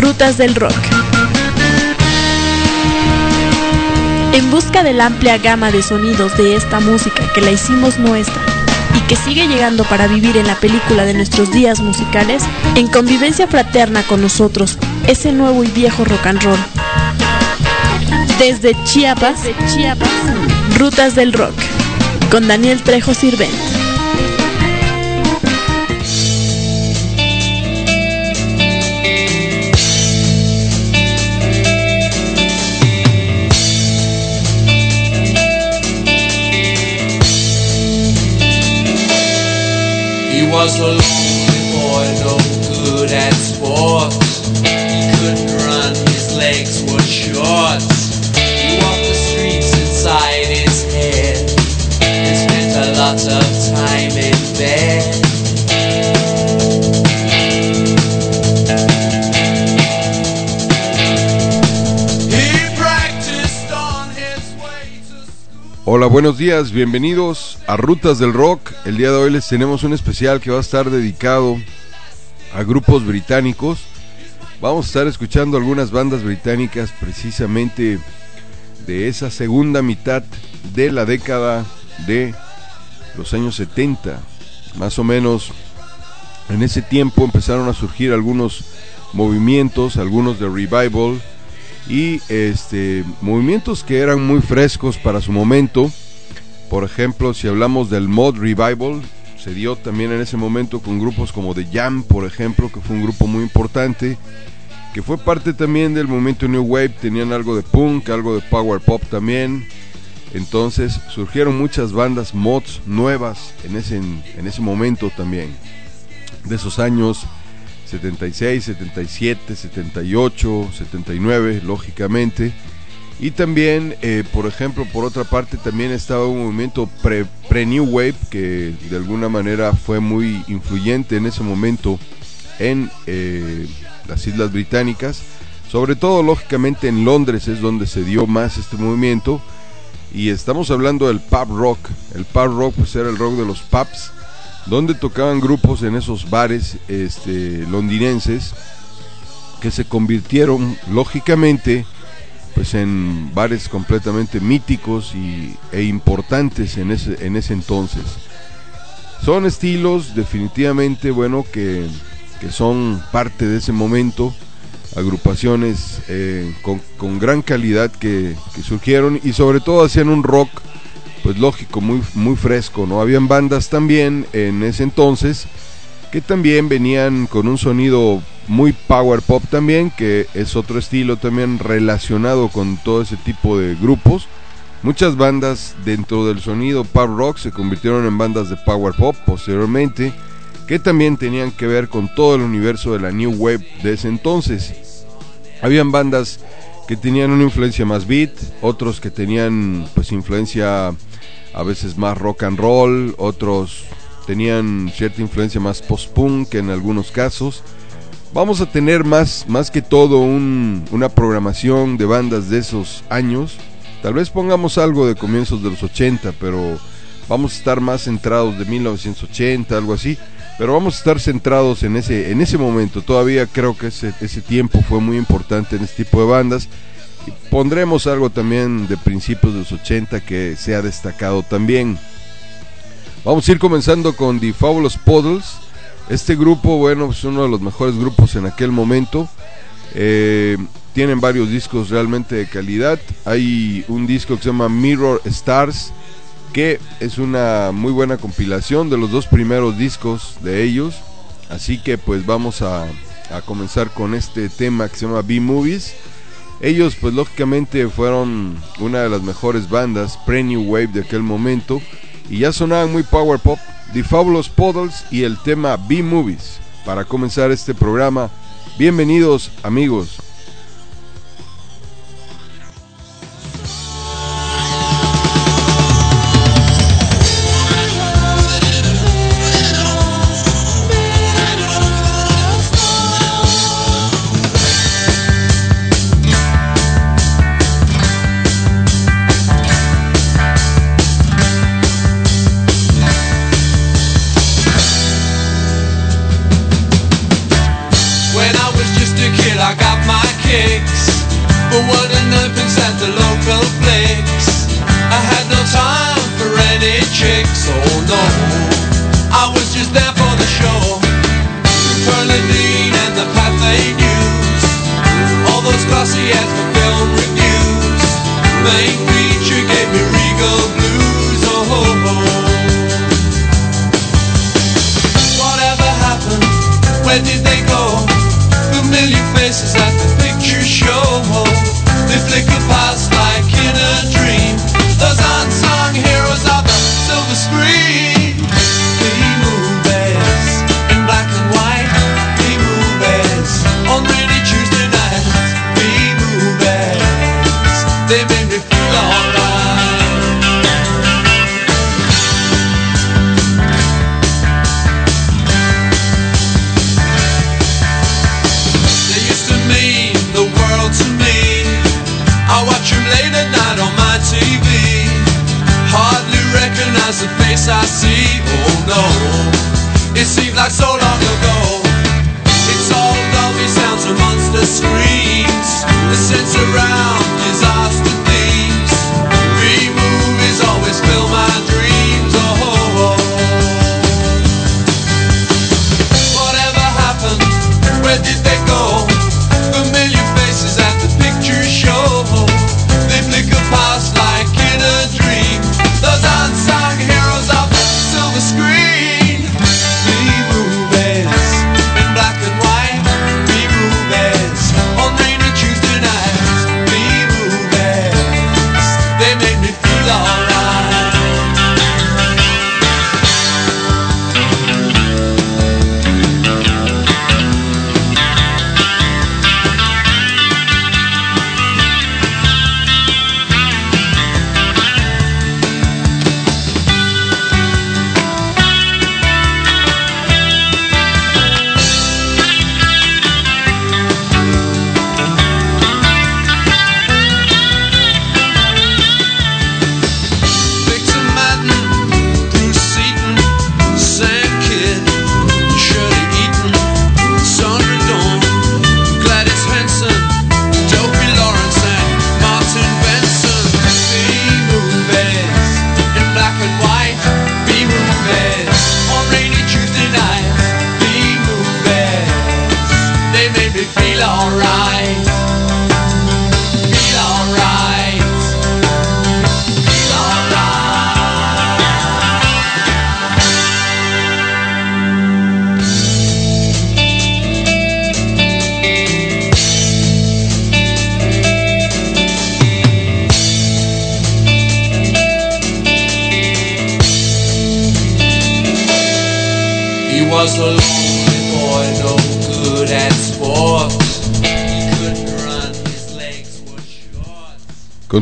Rutas del Rock. En busca de la amplia gama de sonidos de esta música que la hicimos nuestra y que sigue llegando para vivir en la película de nuestros días musicales, en convivencia fraterna con nosotros, ese nuevo y viejo rock and roll. Desde Chiapas, Desde Chiapas Rutas del Rock, con Daniel Trejo Sirvent. Was a lonely boy, no good at sports. He couldn't run, his legs were short. He walked the streets inside his head and spent a lot of time in bed. Hola, buenos días, bienvenidos a Rutas del Rock. El día de hoy les tenemos un especial que va a estar dedicado a grupos británicos. Vamos a estar escuchando algunas bandas británicas precisamente de esa segunda mitad de la década de los años 70. Más o menos en ese tiempo empezaron a surgir algunos movimientos, algunos de revival, y este movimientos que eran muy frescos para su momento. Por ejemplo, si hablamos del mod revival, se dio también en ese momento con grupos como The Jam, por ejemplo, que fue un grupo muy importante, que fue parte también del movimiento New Wave, tenían algo de punk, algo de power pop también. Entonces surgieron muchas bandas mods nuevas en ese, en ese momento también, de esos años 76, 77, 78, 79, lógicamente. Y también, eh, por ejemplo, por otra parte, también estaba un movimiento pre-New Wave que de alguna manera fue muy influyente en ese momento en eh, las Islas Británicas. Sobre todo, lógicamente, en Londres es donde se dio más este movimiento. Y estamos hablando del pub rock. El pub rock pues era el rock de los pubs donde tocaban grupos en esos bares este, londinenses que se convirtieron lógicamente pues en bares completamente míticos y, e importantes en ese, en ese entonces. Son estilos definitivamente bueno que, que son parte de ese momento, agrupaciones eh, con, con, gran calidad que, que surgieron y sobre todo hacían un rock pues lógico, muy, muy fresco, ¿no? Habían bandas también en ese entonces que también venían con un sonido muy power pop también, que es otro estilo también relacionado con todo ese tipo de grupos. Muchas bandas dentro del sonido pop rock se convirtieron en bandas de power pop posteriormente, que también tenían que ver con todo el universo de la New Wave de ese entonces. Habían bandas que tenían una influencia más beat, otros que tenían pues influencia a veces más rock and roll, otros tenían cierta influencia más post-punk en algunos casos. Vamos a tener más, más que todo una programación de bandas de esos años. Tal vez pongamos algo de comienzos de los 80, pero vamos a estar más centrados de 1980, algo así. Pero vamos a estar centrados en ese, en ese momento. Todavía creo que ese, ese tiempo fue muy importante en este tipo de bandas pondremos algo también de principios de los 80 que se ha destacado también. Vamos a ir comenzando con The Fabulous Puddles. Este grupo, bueno, es uno de los mejores grupos en aquel momento. Eh, tienen varios discos realmente de calidad. Hay un disco que se llama Mirror Stars, que es una muy buena compilación de los dos primeros discos de ellos. Así que pues vamos a, a comenzar con este tema que se llama B-Movies. Ellos pues lógicamente fueron una de las mejores bandas pre-New Wave de aquel momento y ya sonaban muy power pop, The Fabulous Puddles y el tema B-Movies. Para comenzar este programa, bienvenidos amigos.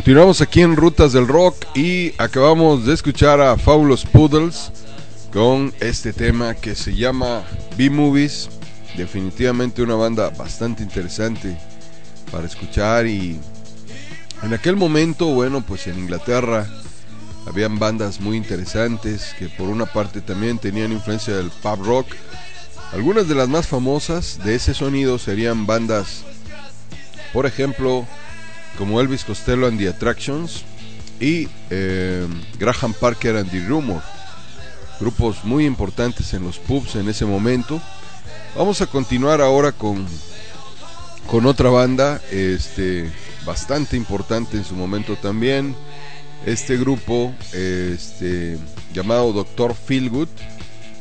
Continuamos aquí en Rutas del Rock y acabamos de escuchar a Fabulous Poodles con este tema que se llama B-Movies. Definitivamente una banda bastante interesante para escuchar y en aquel momento, bueno, pues en Inglaterra habían bandas muy interesantes que por una parte también tenían influencia del pub rock. Algunas de las más famosas de ese sonido serían bandas, por ejemplo, como Elvis Costello and the Attractions y eh, Graham Parker and the Rumor, grupos muy importantes en los pubs en ese momento. Vamos a continuar ahora con, con otra banda, este, bastante importante en su momento también. Este grupo, este, llamado Dr. Feelgood,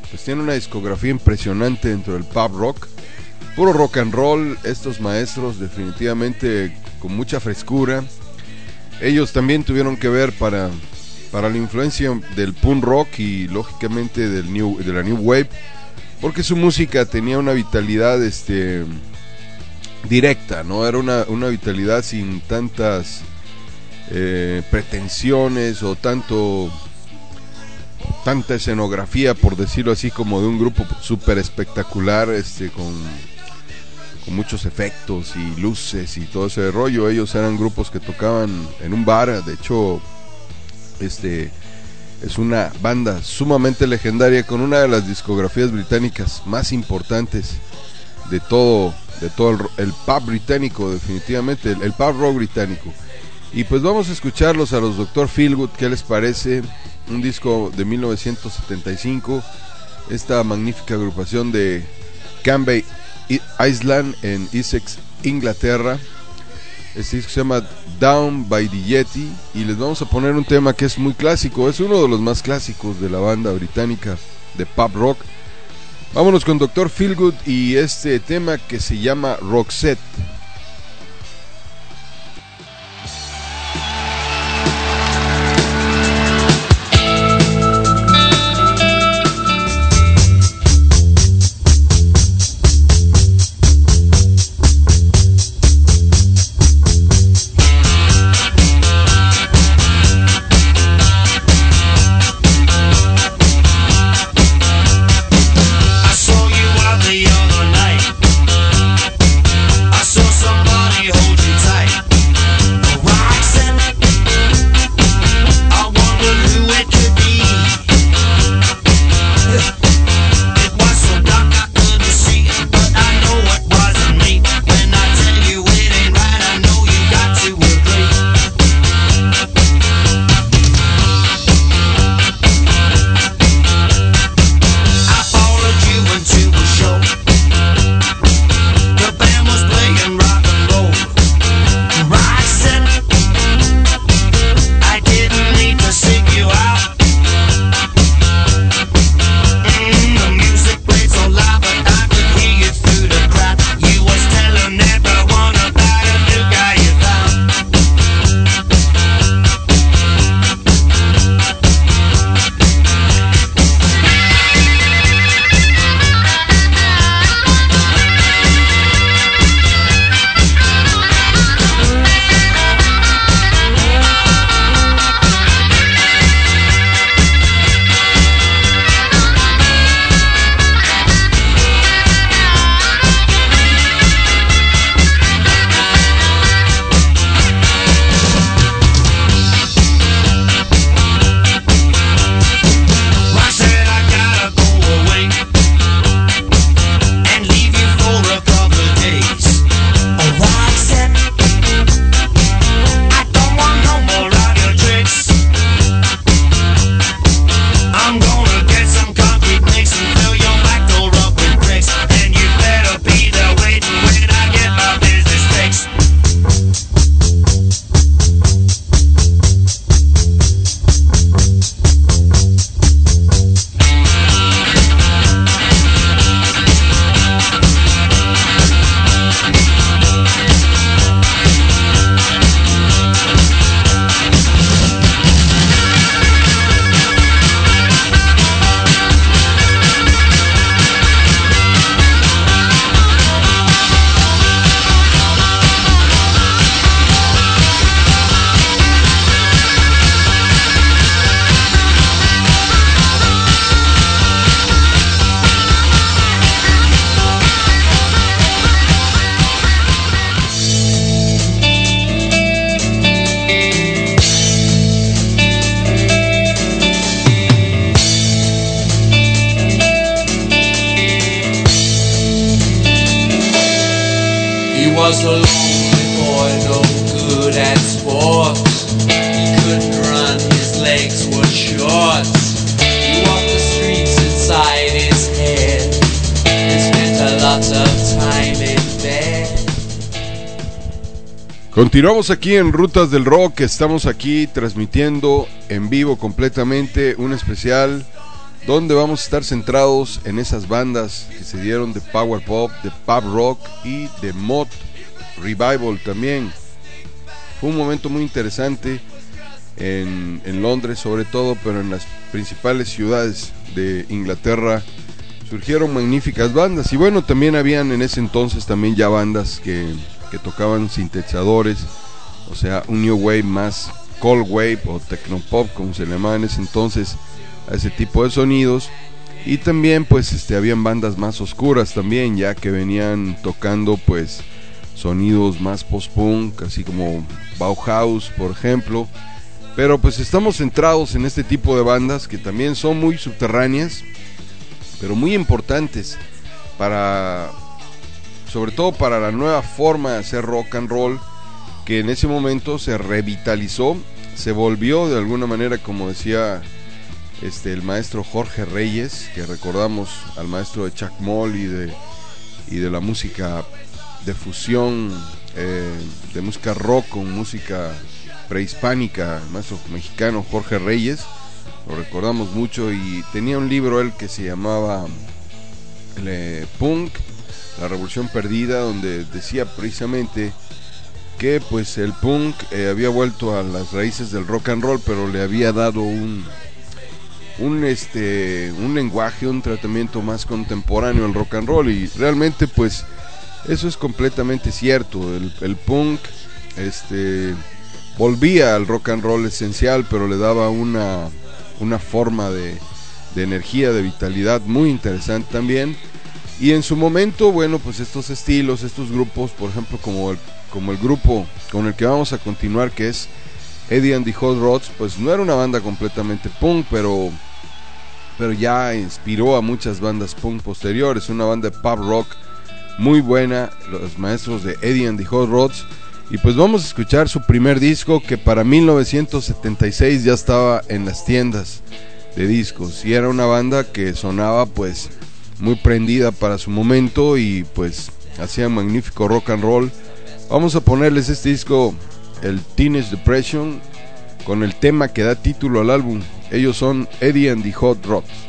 pues tiene una discografía impresionante dentro del pub rock. Puro rock and roll, estos maestros definitivamente con mucha frescura. Ellos también tuvieron que ver para, para la influencia del punk rock y lógicamente del new, de la new wave, porque su música tenía una vitalidad este, directa, no era una, una vitalidad sin tantas eh, pretensiones o tanto tanta escenografía, por decirlo así, como de un grupo súper espectacular, este, con, con muchos efectos y luces y todo ese rollo. Ellos eran grupos que tocaban en un bar, de hecho, este es una banda sumamente legendaria con una de las discografías británicas más importantes de todo de todo el, el pub británico, definitivamente, el, el pub rock británico. Y pues vamos a escucharlos a los Dr. Feelgood, ¿qué les parece? Un disco de 1975, esta magnífica agrupación de Cambay Island en Essex, Inglaterra. Este disco se llama Down by the Yeti y les vamos a poner un tema que es muy clásico, es uno de los más clásicos de la banda británica de pop rock. Vámonos con Dr. Feelgood y este tema que se llama Roxette. Continuamos aquí en Rutas del Rock, estamos aquí transmitiendo en vivo completamente un especial donde vamos a estar centrados en esas bandas que se dieron de Power Pop, de Pop Rock y de Mod Revival también. Fue un momento muy interesante en, en Londres sobre todo, pero en las principales ciudades de Inglaterra surgieron magníficas bandas y bueno, también habían en ese entonces también ya bandas que, que tocaban sintetizadores, o sea, un new wave más cold wave o technopop como se llamaba en ese entonces a ese tipo de sonidos. Y también pues este habían bandas más oscuras también ya que venían tocando pues sonidos más post-punk así como Bauhaus por ejemplo. Pero pues estamos centrados en este tipo de bandas que también son muy subterráneas pero muy importantes para sobre todo para la nueva forma de hacer rock and roll, que en ese momento se revitalizó, se volvió de alguna manera, como decía este, el maestro Jorge Reyes, que recordamos al maestro de Chuck Moll y de, y de la música de fusión, eh, de música rock con música prehispánica, el maestro mexicano Jorge Reyes, lo recordamos mucho y tenía un libro él que se llamaba eh, Punk, la revolución perdida, donde decía precisamente que pues el punk eh, había vuelto a las raíces del rock and roll, pero le había dado un un este un lenguaje, un tratamiento más contemporáneo al rock and roll y realmente pues eso es completamente cierto. El, el punk este volvía al rock and roll esencial, pero le daba una una forma de, de energía, de vitalidad muy interesante también. Y en su momento, bueno, pues estos estilos, estos grupos, por ejemplo, como el, como el grupo con el que vamos a continuar, que es Eddie and the Hot Rods, pues no era una banda completamente punk, pero, pero ya inspiró a muchas bandas punk posteriores. Una banda de pop rock muy buena, los maestros de Eddie and the Hot Rods. Y pues vamos a escuchar su primer disco que para 1976 ya estaba en las tiendas de discos. Y era una banda que sonaba pues muy prendida para su momento y pues hacía magnífico rock and roll. Vamos a ponerles este disco, el Teenage Depression, con el tema que da título al álbum. Ellos son Eddie and the Hot Rods.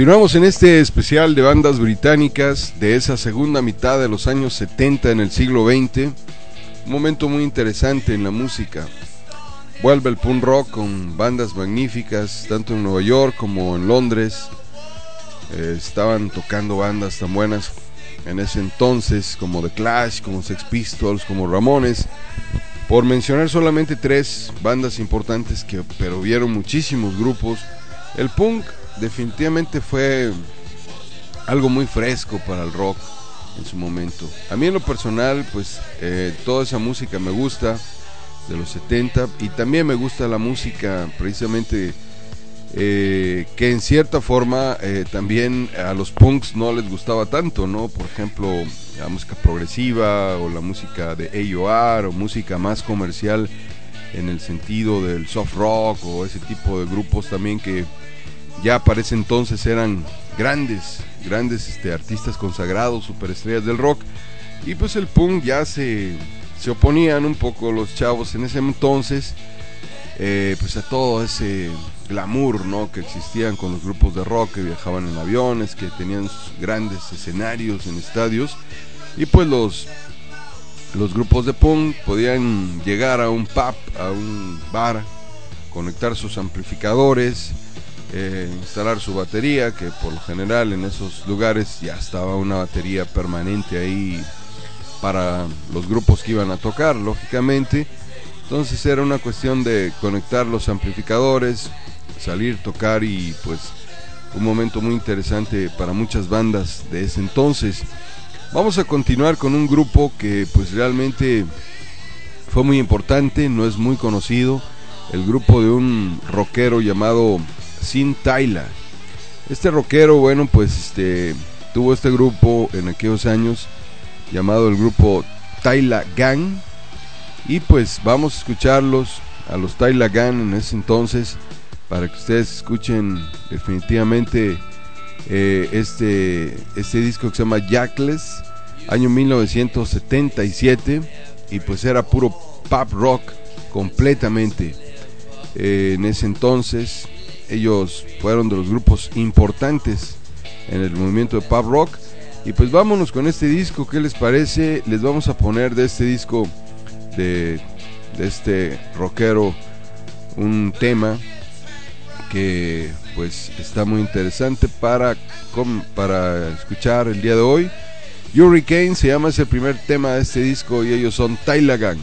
Continuamos en este especial de bandas británicas de esa segunda mitad de los años 70 en el siglo XX. Un momento muy interesante en la música. Vuelve el punk rock con bandas magníficas, tanto en Nueva York como en Londres. Eh, estaban tocando bandas tan buenas en ese entonces como The Clash, como Sex Pistols, como Ramones. Por mencionar solamente tres bandas importantes que pero vieron muchísimos grupos. El punk definitivamente fue algo muy fresco para el rock en su momento. A mí en lo personal, pues eh, toda esa música me gusta de los 70 y también me gusta la música precisamente eh, que en cierta forma eh, también a los punks no les gustaba tanto, ¿no? Por ejemplo, la música progresiva o la música de AOR o música más comercial en el sentido del soft rock o ese tipo de grupos también que ya para ese entonces eran grandes, grandes este, artistas consagrados, superestrellas del rock. Y pues el punk ya se, se oponían un poco los chavos en ese entonces, eh, pues a todo ese glamour ¿no? que existían con los grupos de rock que viajaban en aviones, que tenían grandes escenarios en estadios. Y pues los, los grupos de punk podían llegar a un pub, a un bar, conectar sus amplificadores, eh, instalar su batería, que por lo general en esos lugares ya estaba una batería permanente ahí para los grupos que iban a tocar, lógicamente. Entonces era una cuestión de conectar los amplificadores, salir, tocar y pues un momento muy interesante para muchas bandas de ese entonces. Vamos a continuar con un grupo que pues realmente fue muy importante, no es muy conocido, el grupo de un rockero llamado Sin Tyler. Este rockero, bueno, pues este tuvo este grupo en aquellos años llamado el grupo Tyler Gang y pues vamos a escucharlos a los Tyler Gang en ese entonces para que ustedes escuchen definitivamente eh, este, este disco que se llama Jackless, año 1977, y pues era puro pop rock completamente. Eh, en ese entonces ellos fueron de los grupos importantes en el movimiento de pop rock. Y pues vámonos con este disco, ¿qué les parece? Les vamos a poner de este disco de, de este rockero un tema que pues está muy interesante para, para escuchar el día de hoy. Hurricane se llama ese primer tema de este disco y ellos son Tyler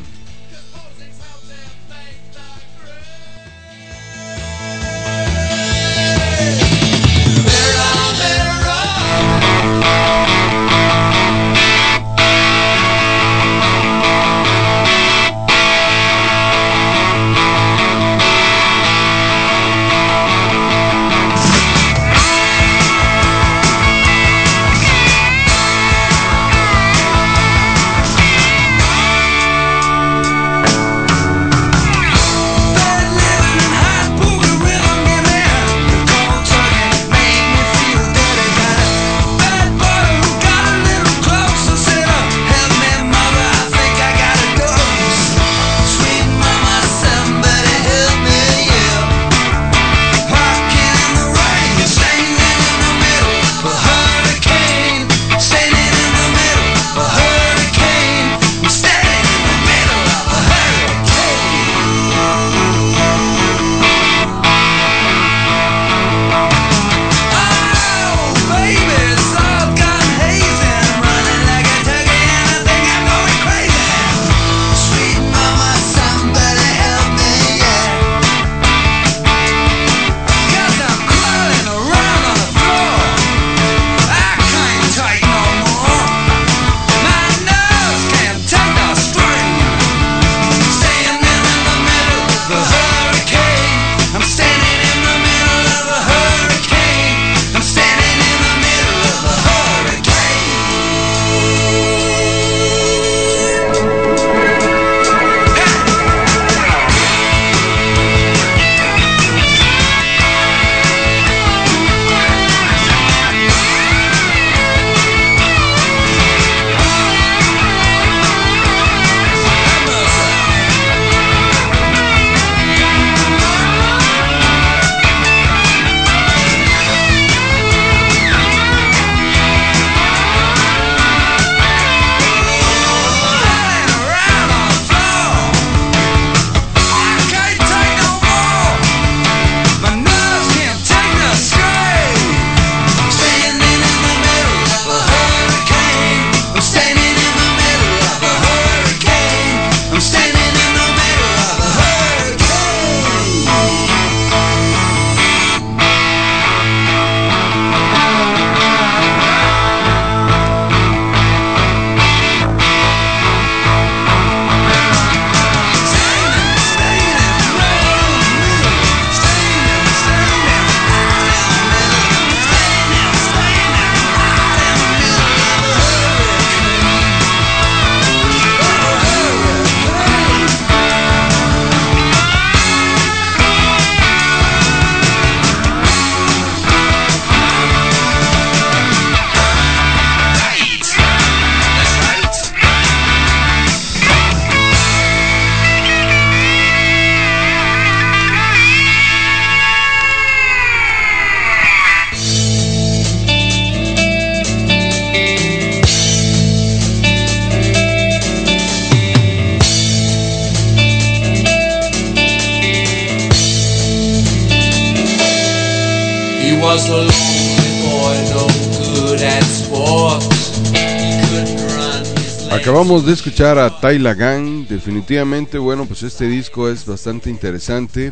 Acabamos de escuchar a Tyla Gang, definitivamente, bueno, pues este disco es bastante interesante.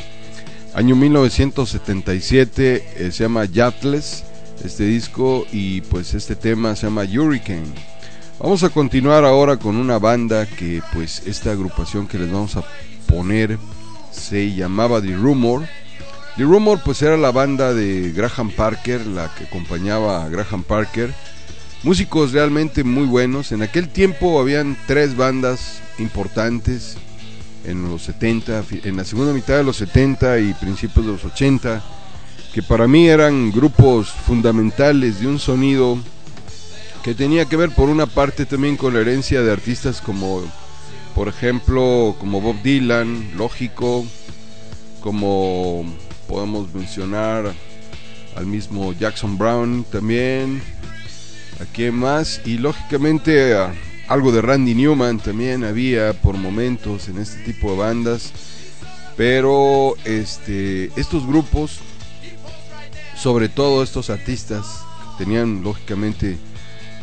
Año 1977, eh, se llama Yatless, este disco, y pues este tema se llama Hurricane. Vamos a continuar ahora con una banda que pues esta agrupación que les vamos a poner se llamaba The Rumor. The Rumor pues era la banda de Graham Parker, la que acompañaba a Graham Parker. Músicos realmente muy buenos. En aquel tiempo habían tres bandas importantes en los 70, fi- en la segunda mitad de los 70 y principios de los 80, que para mí eran grupos fundamentales de un sonido que tenía que ver por una parte también con la herencia de artistas como, por ejemplo, como Bob Dylan, lógico, como podemos mencionar al mismo Jackson Brown también, a quién más, y lógicamente algo de Randy Newman también había por momentos en este tipo de bandas, pero este, estos grupos, sobre todo estos artistas, tenían lógicamente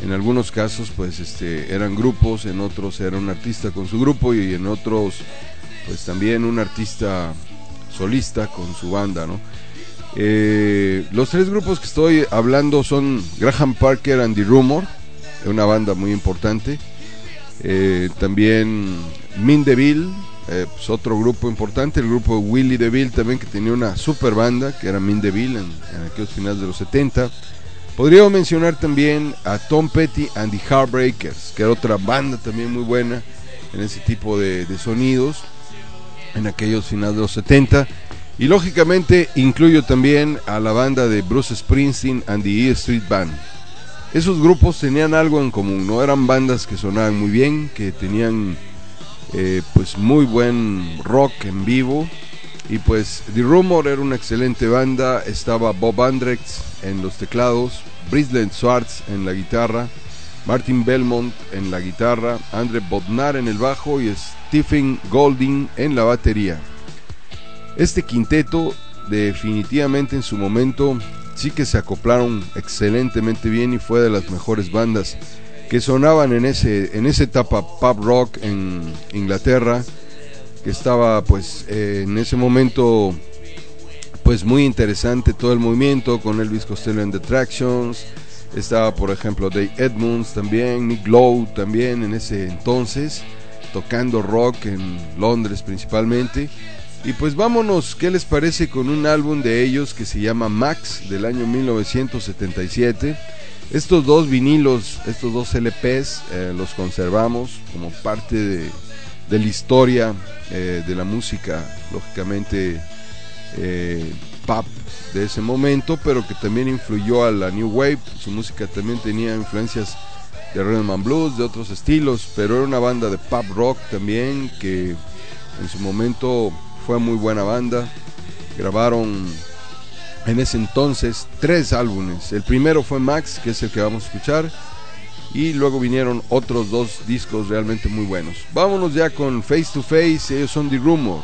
en algunos casos pues este eran grupos en otros era un artista con su grupo y en otros pues también un artista solista con su banda no Eh, los tres grupos que estoy hablando son Graham Parker and the Rumor una banda muy importante Eh, también Min DeVille eh, pues otro grupo importante el grupo Willie DeVille también que tenía una super banda que era Min DeVille en, en aquellos finales de los 70 Podríamos mencionar también a Tom Petty and the Heartbreakers, que era otra banda también muy buena en ese tipo de sonidos en aquellos finales de los 70. Y lógicamente incluyo también a la banda de Bruce Springsteen and the E Street Band. Esos grupos tenían algo en común, no eran bandas que sonaban muy bien, que tenían eh, pues muy buen rock en vivo y pues The Rumor era una excelente banda, estaba Bob Andrex en los teclados, Brisland Swartz en la guitarra, Martin Belmont en la guitarra, Andre Bodnar en el bajo y Stephen Golding en la batería. Este quinteto definitivamente en su momento sí que se acoplaron excelentemente bien y fue de las mejores bandas que sonaban en ese en esa etapa pop rock en Inglaterra que estaba pues eh, en ese momento pues muy interesante todo el movimiento con Elvis Costello and the Tractions estaba por ejemplo Dave Edmunds también Nick Lowe también en ese entonces tocando rock en Londres principalmente y pues vámonos, ¿qué les parece con un álbum de ellos que se llama Max del año 1977? Estos dos vinilos, estos dos LPs eh, los conservamos como parte de, la historia eh, de la música, lógicamente eh, pop de ese momento, pero que también influyó a la New Wave. Su música también tenía influencias de rhythm and blues, de otros estilos, pero era una banda de pop rock también que en su momento fue muy buena banda. Grabaron en ese entonces tres álbumes. El primero fue Max, que es el que vamos a escuchar. Y luego vinieron otros dos discos realmente muy buenos. Vámonos ya con Face to Face. Ellos son The Rumor.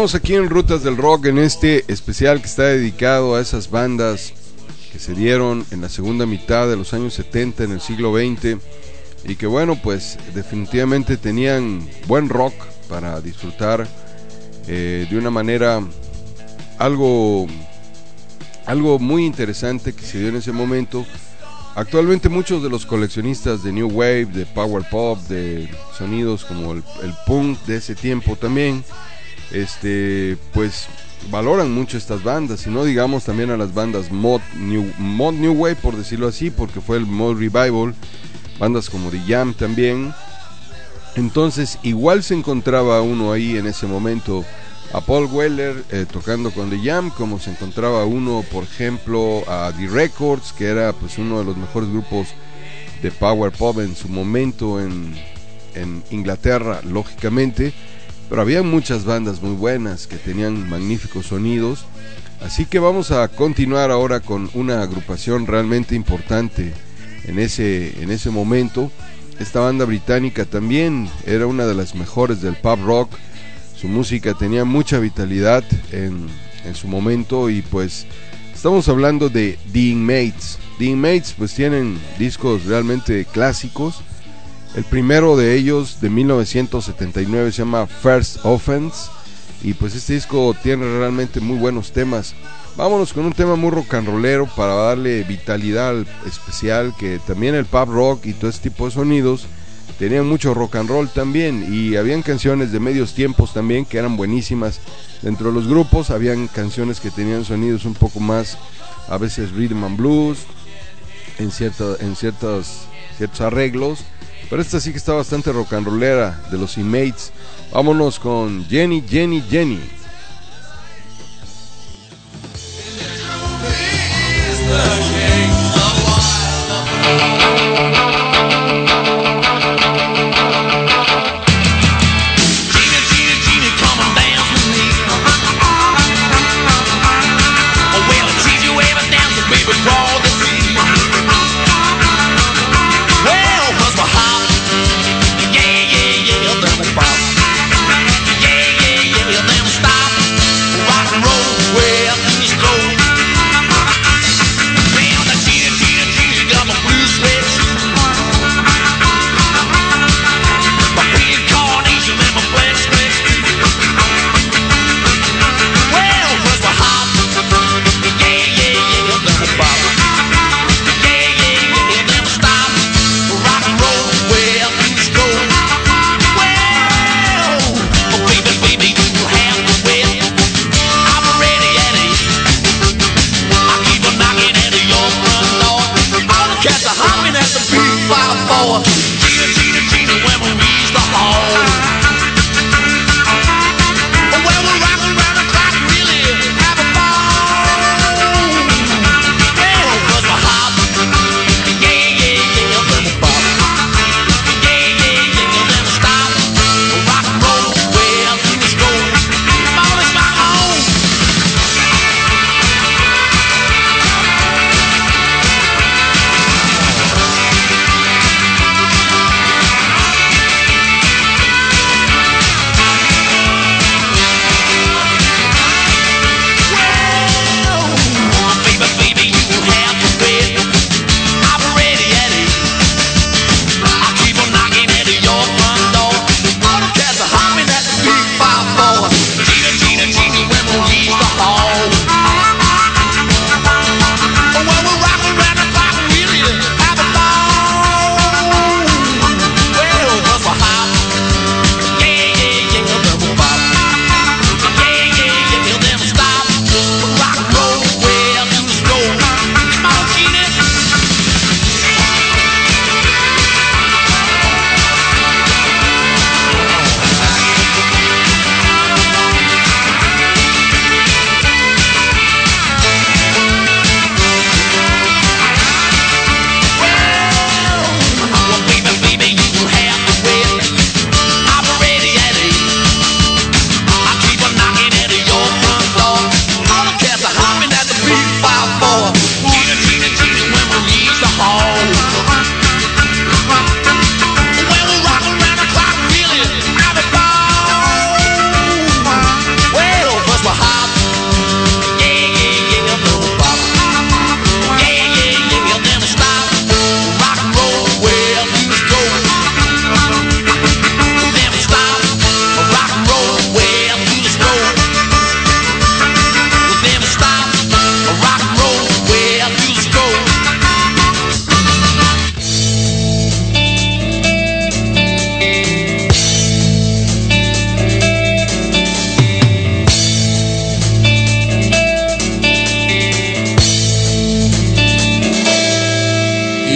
Continuamos aquí en Rutas del Rock en este especial que está dedicado a esas bandas que se dieron en la segunda mitad de los años 70 en el siglo XX y que bueno pues definitivamente tenían buen rock para disfrutar eh, de una manera algo algo muy interesante que se dio en ese momento. Actualmente muchos de los coleccionistas de New Wave, de Power Pop, de sonidos como el, el punk de ese tiempo también, este, pues valoran mucho estas bandas, y no digamos también a las bandas mod New, mod New Wave, por decirlo así, porque fue el mod revival, bandas como The Jam también. Entonces, igual se encontraba uno ahí en ese momento a Paul Weller eh, tocando con The Jam, como se encontraba uno, por ejemplo, a The Records, que era pues uno de los mejores grupos de power pop en su momento en, en Inglaterra, lógicamente, pero había muchas bandas muy buenas que tenían magníficos sonidos, así que vamos a continuar ahora con una agrupación realmente importante en ese, en ese momento. Esta banda británica también era una de las mejores del pop rock, su música tenía mucha vitalidad en, en, su momento y pues estamos hablando de The Inmates. The Inmates pues tienen discos realmente clásicos. El primero de ellos de 1979 se llama First Offense. Y pues este disco tiene realmente muy buenos temas. Vámonos con un tema muy rock and rollero para darle vitalidad especial que también el pop rock y todo este tipo de sonidos tenían mucho rock and roll también. Y habían canciones de medios tiempos también que eran buenísimas. Dentro de los grupos habían canciones que tenían sonidos un poco más a veces rhythm and blues en cierto, en ciertos ciertos arreglos pero esta sí que está bastante rock and rollera de los inmates. Vámonos con Jenny Jenny Jenny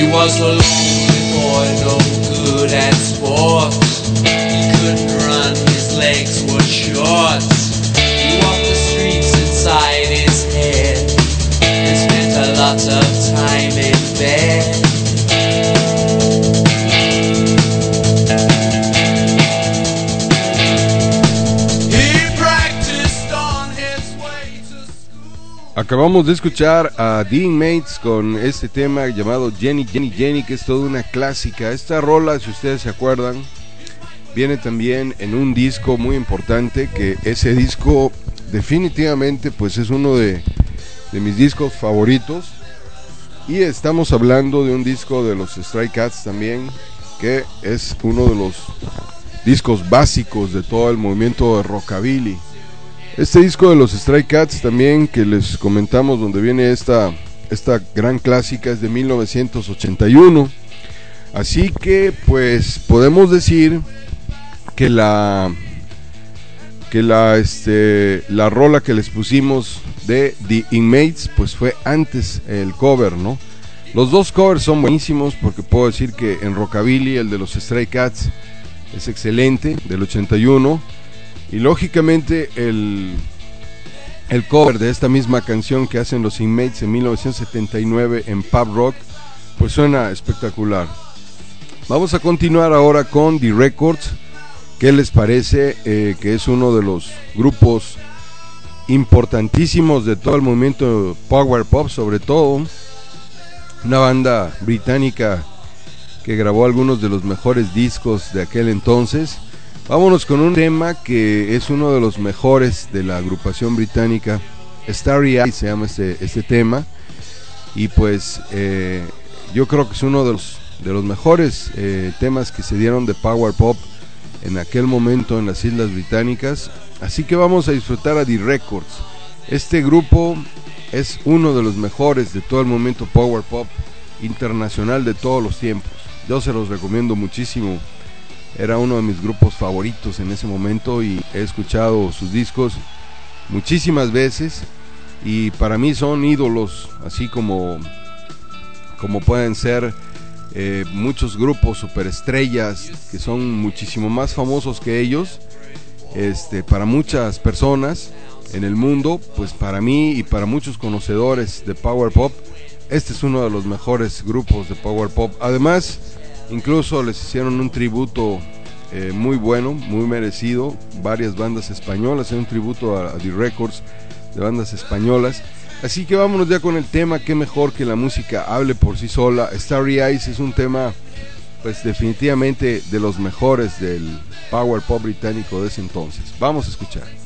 was a lonely boy, no good at sports. He couldn't run, his legs were short. He walked the streets inside his head and spent a lot of time in bed. Acabamos de escuchar a The Inmates con este tema llamado Jenny, Jenny, Jenny, que es toda una clásica. Esta rola, si ustedes se acuerdan, viene también en un disco muy importante, que ese disco definitivamente pues es uno de, de mis discos favoritos. Y estamos hablando de un disco de los Stray Cats también, que es uno de los discos básicos de todo el movimiento de rockabilly. Este disco de los Stray Cats también que les comentamos donde viene esta, esta gran clásica es de 1981. Así que pues podemos decir que la que la este la rola que les pusimos de The Inmates pues fue antes el cover, ¿no? Los dos covers son buenísimos porque puedo decir que en Rockabilly el de los Stray Cats es excelente del 81 y lógicamente el el cover de esta misma canción que hacen los Inmates en 1979 en Pub Rock pues suena espectacular. Vamos a continuar ahora con The Records. ¿Qué les parece? Eh, que es uno de los grupos importantísimos de todo el movimiento Power Pop, sobre todo. Una banda británica que grabó algunos de los mejores discos de aquel entonces. Vámonos con un tema que es uno de los mejores de la agrupación británica. Starry Eyes se llama este, este tema. Y pues eh, yo creo que es uno de los, de los mejores eh, temas que se dieron de Power Pop en aquel momento en las Islas Británicas. Así que vamos a disfrutar a The Records. Este grupo es uno de los mejores de todo el momento Power Pop internacional de todos los tiempos. Yo se los recomiendo muchísimo. Era uno de mis grupos favoritos en ese momento y he escuchado sus discos muchísimas veces y para mí son ídolos, así como como pueden ser eh, muchos grupos superestrellas que son muchísimo más famosos que ellos. Este, para muchas personas en el mundo, pues para mí y para muchos conocedores de Power Pop, este es uno de los mejores grupos de Power Pop. Además, incluso les hicieron un tributo eh, muy bueno, muy merecido. Varias bandas españolas, un tributo a, a The Records de bandas españolas. Así que vámonos ya con el tema, qué mejor que la música hable por sí sola. Starry Eyes es un tema, pues definitivamente de los mejores del power pop británico de ese entonces. Vamos a escuchar.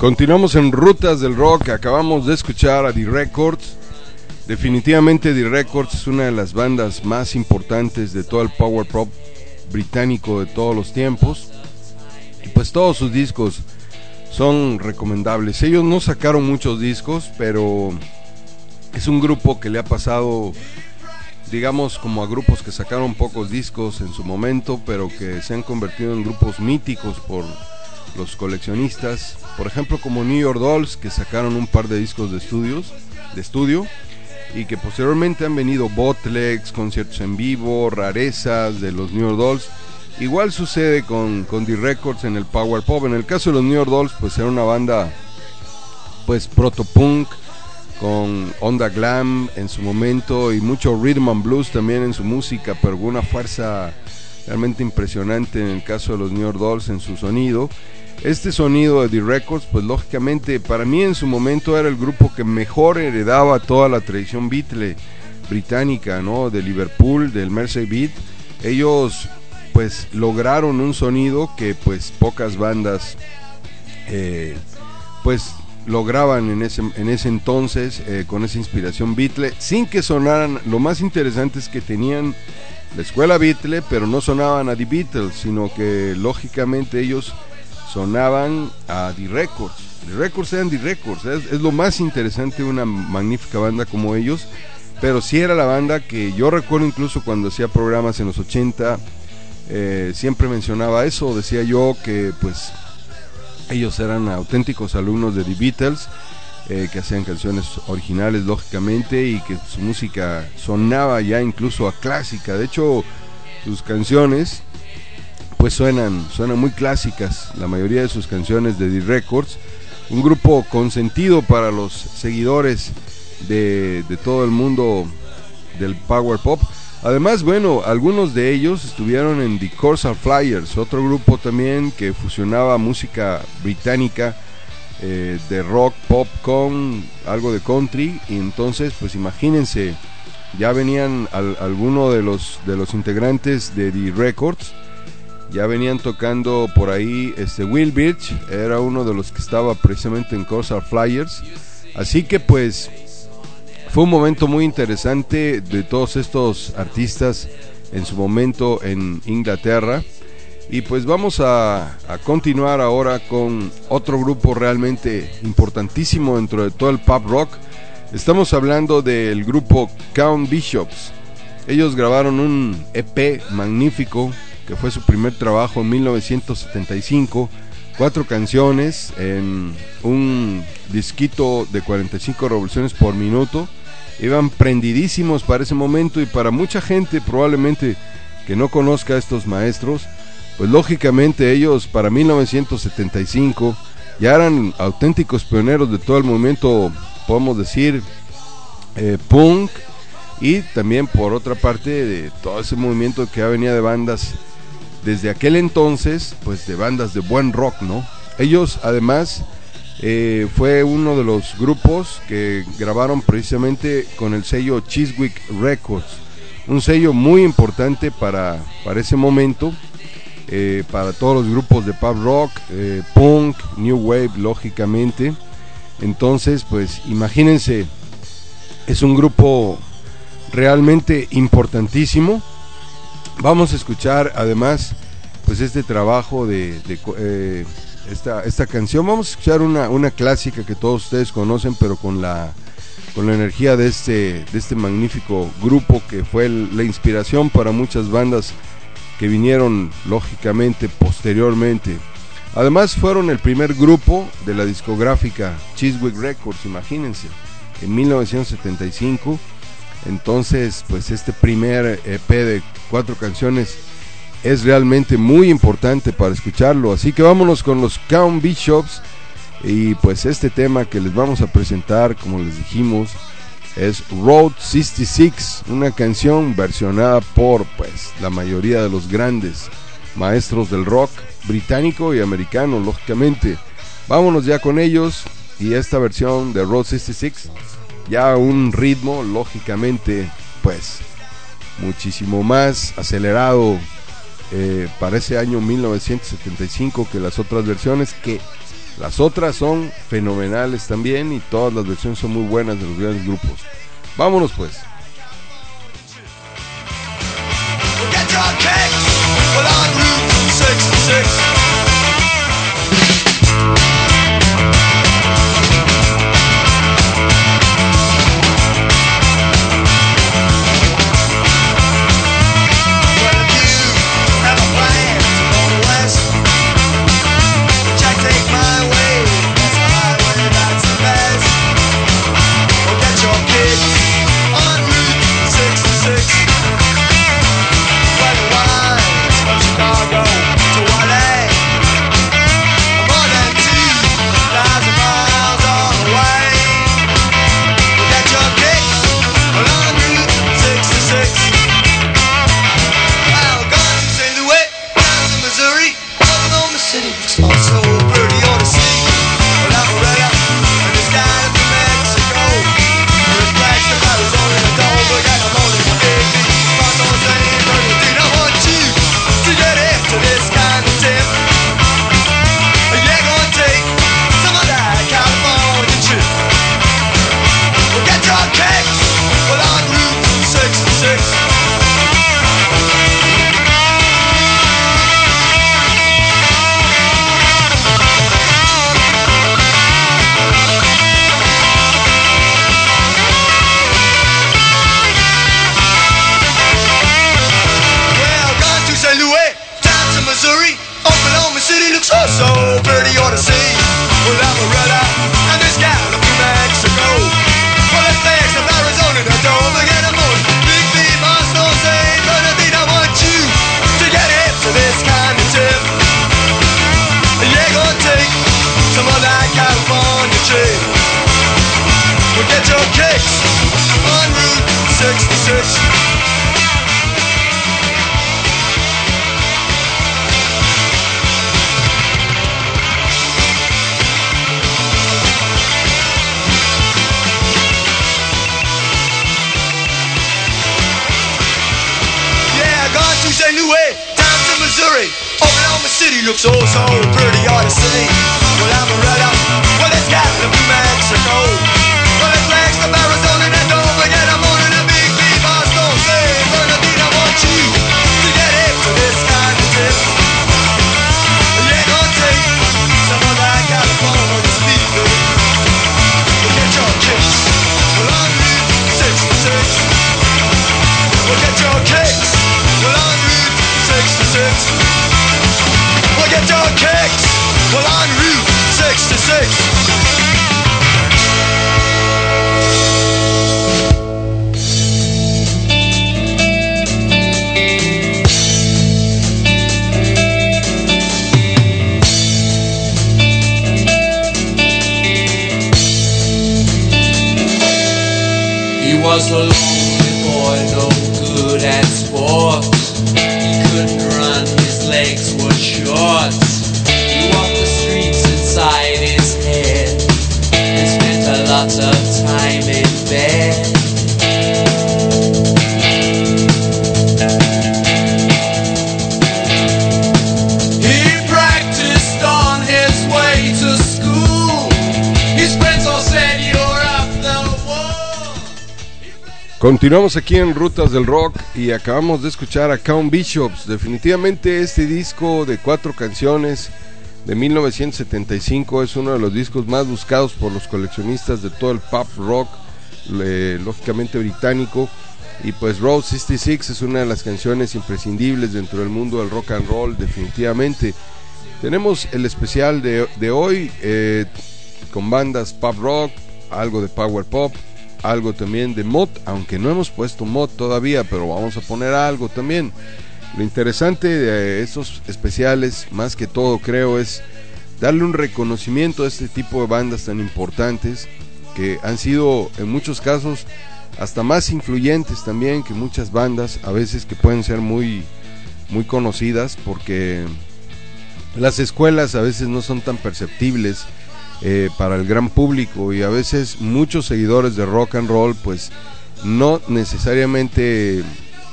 Continuamos en Rutas del Rock. Acabamos de escuchar a The Records. Definitivamente The Records es una de las bandas más importantes de todo el power pop británico de todos los tiempos. Y pues todos sus discos son recomendables. Ellos no sacaron muchos discos, pero es un grupo que le ha pasado, digamos, como a grupos que sacaron pocos discos en su momento, pero que se han convertido en grupos míticos por los coleccionistas. Por ejemplo, como New York Dolls, que sacaron un par de discos de estudios, de estudio, y que posteriormente han venido botlegs, conciertos en vivo, rarezas de los New York Dolls. Igual sucede con, con The Records en el Power Pop. En el caso de los New York Dolls, pues era una banda pues protopunk con onda glam en su momento y mucho rhythm and blues también en su música, pero una fuerza realmente impresionante en el caso de los New York Dolls en su sonido. Este sonido de The Records, pues lógicamente para mí en su momento era el grupo que mejor heredaba toda la tradición Beatle británica, ¿no? De Liverpool, del Mersey Beat. Ellos pues lograron un sonido que pues pocas bandas eh, pues lograban en ese, en ese entonces eh, con esa inspiración Beatle sin que sonaran, lo más interesante es que tenían la escuela Beatle pero no sonaban a The Beatles sino que lógicamente ellos sonaban a The Records. The Records eran The Records es, lo más interesante de una magnífica banda como ellos pero sí era la banda que yo recuerdo incluso cuando hacía programas en los 80 eh, siempre mencionaba eso, decía yo que pues ellos eran auténticos alumnos de The Beatles, eh, que hacían canciones originales lógicamente y que su música sonaba ya incluso a clásica, de hecho sus canciones pues suenan, suenan muy clásicas, la mayoría de sus canciones de The Records, un grupo consentido para los seguidores de, de todo el mundo del Power Pop. Además, bueno, algunos de ellos estuvieron en The Corsair Flyers, otro grupo también que fusionaba música británica eh, de rock, pop con algo de country. Y entonces, pues imagínense, ya venían al- algunos de los, de los integrantes de The Records, ya venían tocando por ahí. Este Will Birch era uno de los que estaba precisamente en Corsair Flyers. Así que, pues, fue un momento muy interesante de todos estos artistas en su momento en Inglaterra. Y pues vamos a, a continuar ahora con otro grupo realmente importantísimo dentro de todo el pop rock. Estamos hablando del grupo Count Bishops. Ellos grabaron un EP magnífico que fue su primer trabajo en 1975. Cuatro canciones en un disquito de 45 revoluciones por minuto iban prendidísimos para ese momento y para mucha gente probablemente que no conozca a estos maestros, pues lógicamente ellos para 1975 ya eran auténticos pioneros de todo el movimiento, podemos decir, eh, punk y también por otra parte de todo ese movimiento que ya venía de bandas desde aquel entonces, pues de bandas de buen rock, ¿no? Ellos además eh, fue uno de los grupos que grabaron precisamente con el sello Chiswick Records, un sello muy importante para, para ese momento, eh, para todos los grupos de pop rock, eh, punk, new wave, lógicamente. Entonces, pues imagínense, es un grupo realmente importantísimo. Vamos a escuchar además, pues este trabajo de, eh, esta, esta canción. Vamos a escuchar una, una clásica que todos ustedes conocen, pero con la, con la energía de este, de este magnífico grupo que fue la inspiración para muchas bandas que vinieron lógicamente posteriormente. Además fueron el primer grupo de la discográfica Chiswick Records, imagínense, en 1975. Entonces, pues este primer EP de cuatro canciones es realmente muy importante para escucharlo. Así que vámonos con los Count Bishops. Y pues este tema que les vamos a presentar, como les dijimos, es Road 66, una canción versionada por pues la mayoría de los grandes maestros del rock británico y americano, lógicamente. Vámonos ya con ellos y esta versión de Road 66 ya un ritmo lógicamente pues muchísimo más acelerado eh, para ese año 1975 que las otras versiones que Las otras son fenomenales también y todas las versiones son muy buenas de los grandes grupos. Vámonos pues. Continuamos aquí en Rutas del Rock y acabamos de escuchar a Count Bishops. Definitivamente este disco de cuatro canciones de 1975 es uno de los discos más buscados por los coleccionistas de todo el pop rock, eh, lógicamente británico. Y pues Road 66 es una de las canciones imprescindibles dentro del mundo del rock and roll, definitivamente. Tenemos el especial de, de hoy eh, con bandas pop rock, algo de power pop, algo también de mod, aunque no hemos puesto mod todavía, pero vamos a poner algo también. Lo interesante de estos especiales, más que todo creo, es darle un reconocimiento a este tipo de bandas tan importantes que han sido en muchos casos hasta más influyentes también que muchas bandas, a veces que pueden ser muy, muy conocidas porque las escuelas a veces no son tan perceptibles eh, para el gran público y a veces muchos seguidores de rock and roll pues no necesariamente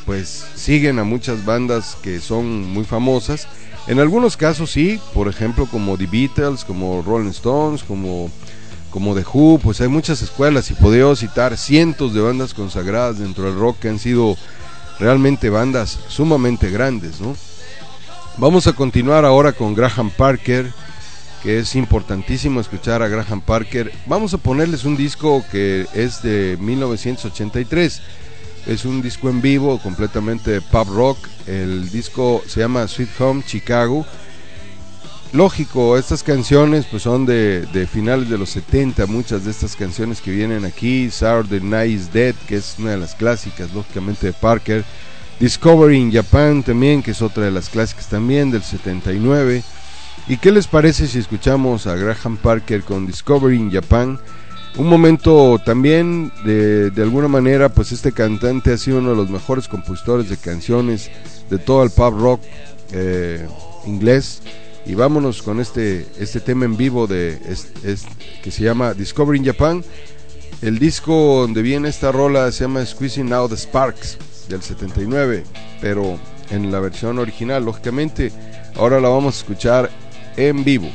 pues siguen a muchas bandas que son muy famosas En algunos casos sí, por ejemplo como The Beatles, como Rolling Stones, como, como The Who, pues hay muchas escuelas y podría citar cientos de bandas consagradas dentro del rock que han sido realmente bandas sumamente grandes, ¿no? Vamos a continuar ahora con Graham Parker, es importantísimo escuchar a Graham Parker. Vamos a ponerles un disco que es de 1983. Es un disco en vivo, completamente pop rock. El disco se llama Sweet Home Chicago. Lógico, estas canciones pues son de, finales de los 70, muchas de estas canciones que vienen aquí, Saturday Night is Dead, que es una de las clásicas, lógicamente de Parker, Discovery in Japan también, que es otra de las clásicas también del 79. ¿Y qué les parece si escuchamos a Graham Parker con Discovery in Japan? Un momento también de, de alguna manera, pues este cantante ha sido uno de los mejores compositores de canciones de todo el pop rock eh, inglés. Y vámonos con este, este tema en vivo de que se llama Discovery in Japan. El disco donde viene esta rola se llama Squeezing Out the Sparks del 79, pero en la versión original, lógicamente. Ahora la vamos a escuchar en vivo.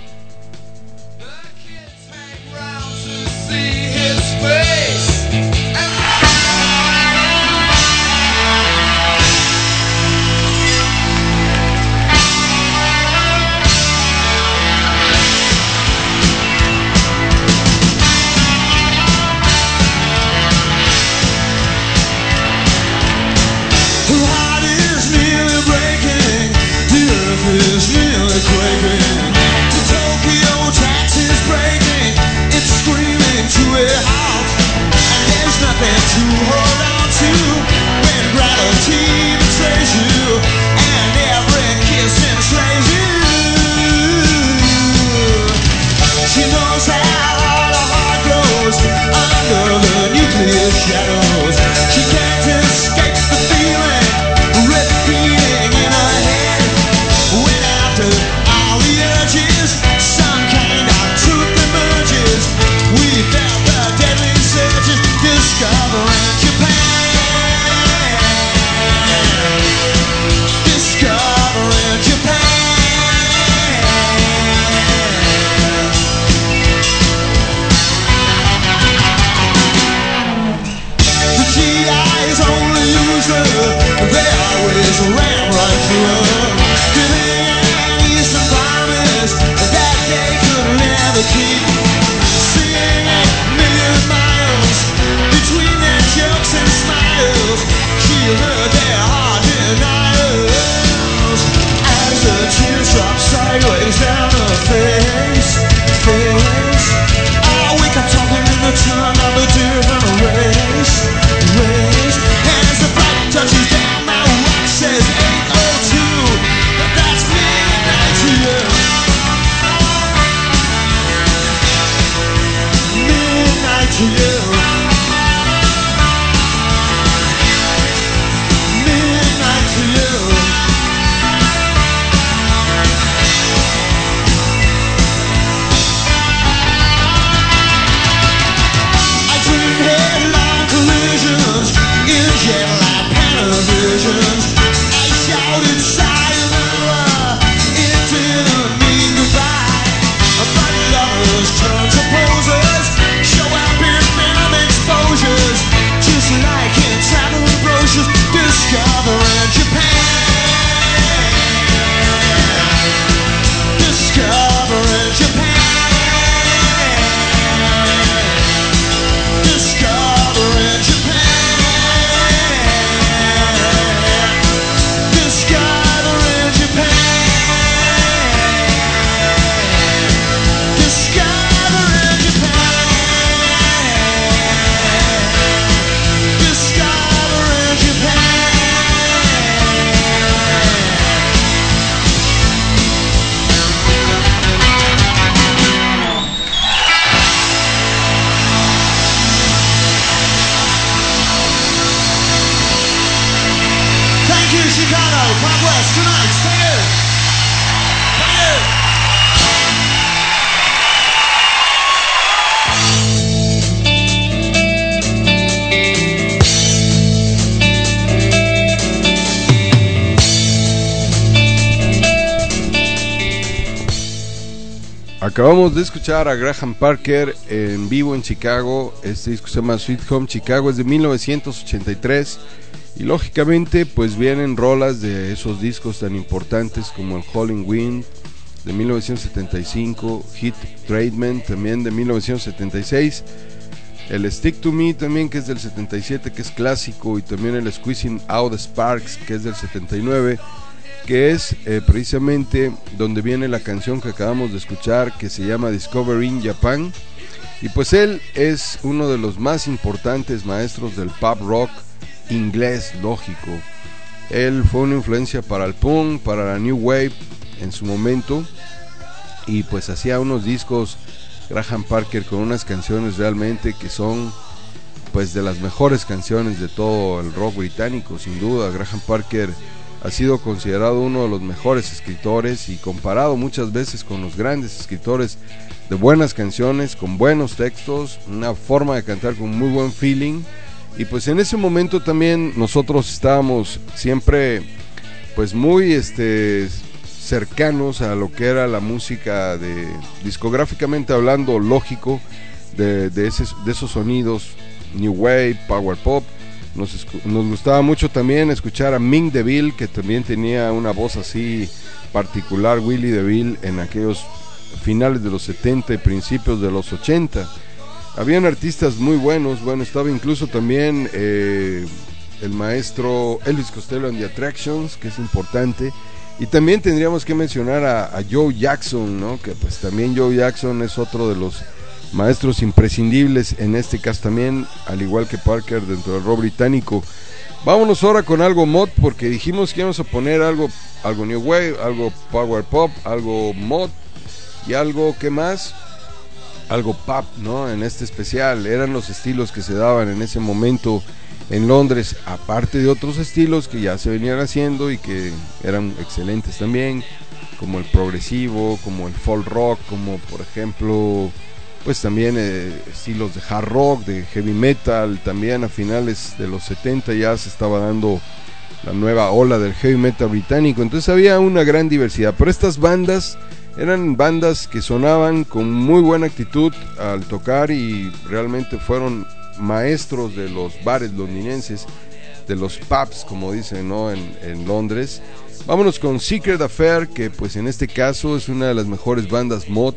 Acabamos de escuchar a Graham Parker en vivo en Chicago. Este disco se llama Sweet Home Chicago, es de 1983. Y lógicamente, pues vienen rolas de esos discos tan importantes como el Howling Wind de 1975, Hit Trademan también de 1976, el Stick to Me también que es del 77, que es clásico, y también el Squeezing Out Sparks que es del 79 que es eh, precisamente donde viene la canción que acabamos de escuchar que se llama Discovering Japan. Y pues él es uno de los más importantes maestros del pop rock inglés, lógico. Él fue una influencia para el punk, para la new wave en su momento. Y pues hacía unos discos Graham Parker con unas canciones realmente que son pues de las mejores canciones de todo el rock británico, sin duda. Graham Parker ha sido considerado uno de los mejores escritores y comparado muchas veces con los grandes escritores de buenas canciones, con buenos textos, una forma de cantar con muy buen feeling. Y pues en ese momento también nosotros estábamos siempre pues muy este cercanos a lo que era la música de discográficamente hablando lógico de, de, de esos sonidos new wave, power pop nos, nos, gustaba mucho también escuchar a Ming DeVille, que también tenía una voz así particular, Willie DeVille, en aquellos finales de los 70 y principios de los 80. Habían artistas muy buenos, bueno, estaba incluso también eh, el maestro Elvis Costello en The Attractions, que es importante. Y también tendríamos que mencionar a, a Joe Jackson, ¿no? que pues también Joe Jackson es otro de los maestros imprescindibles en este caso también, al igual que Parker dentro del rock británico. Vámonos ahora con algo mod porque dijimos que íbamos a poner algo, algo new wave, algo power pop, algo mod y algo que más, algo pop, ¿no? En este especial eran los estilos que se daban en ese momento en Londres, aparte de otros estilos que ya se venían haciendo y que eran excelentes también, como el progresivo, como el folk rock, como por ejemplo pues también eh, estilos de hard rock, de heavy metal, también a finales de los 70 ya se estaba dando la nueva ola del heavy metal británico, entonces había una gran diversidad, pero estas bandas eran bandas que sonaban con muy buena actitud al tocar y realmente fueron maestros de los bares londinenses, de los pubs como dicen ¿no? en, en Londres. Vámonos con Secret Affair, que pues en este caso es una de las mejores bandas mod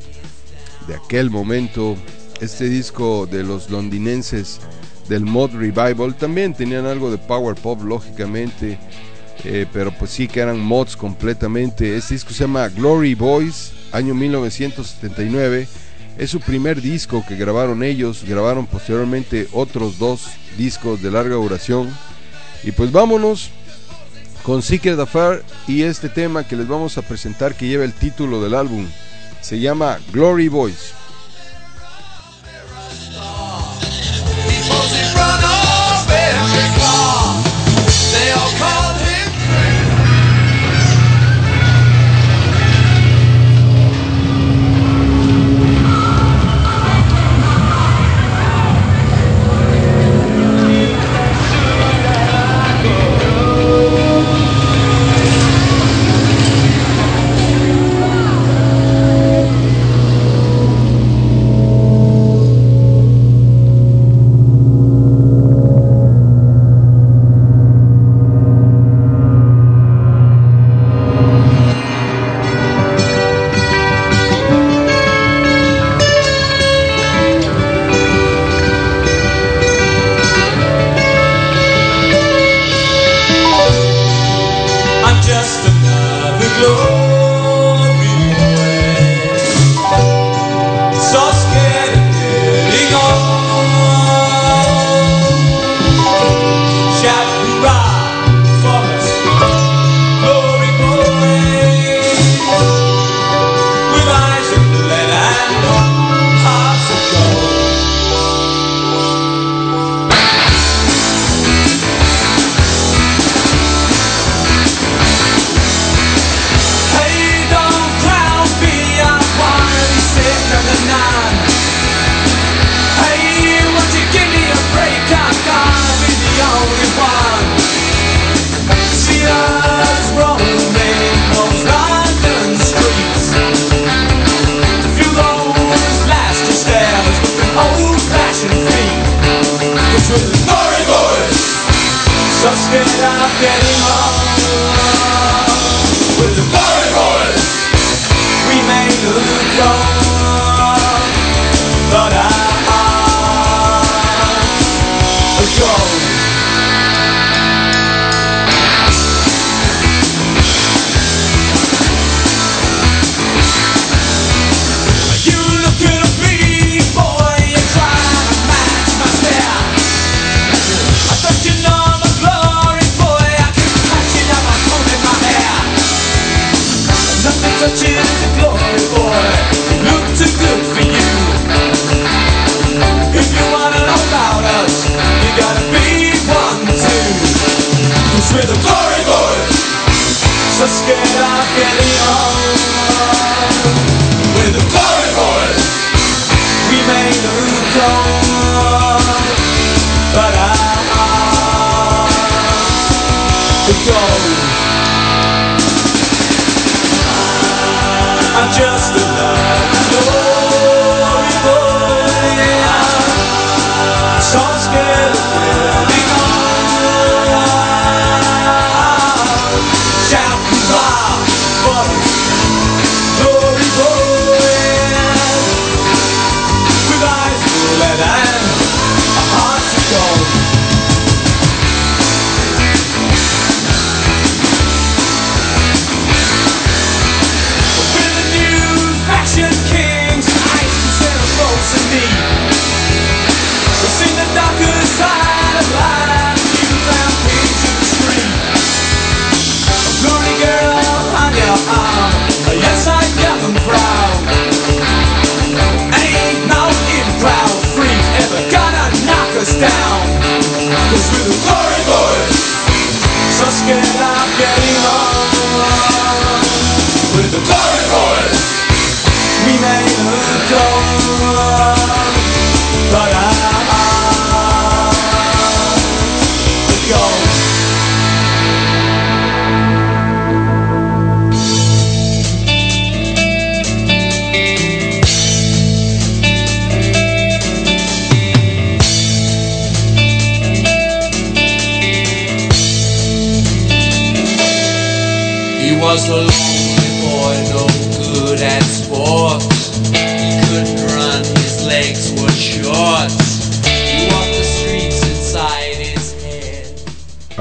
de aquel momento. Este disco de los londinenses del Mod Revival también tenían algo de power pop, lógicamente, eh, pero pues sí que eran mods completamente. Este disco se llama Glory Boys, año 1979. Es su primer disco que grabaron ellos, grabaron posteriormente otros dos discos de larga duración. Y pues vámonos con Secret Affair y este tema que les vamos a presentar que lleva el título del álbum se llama Glory Boys.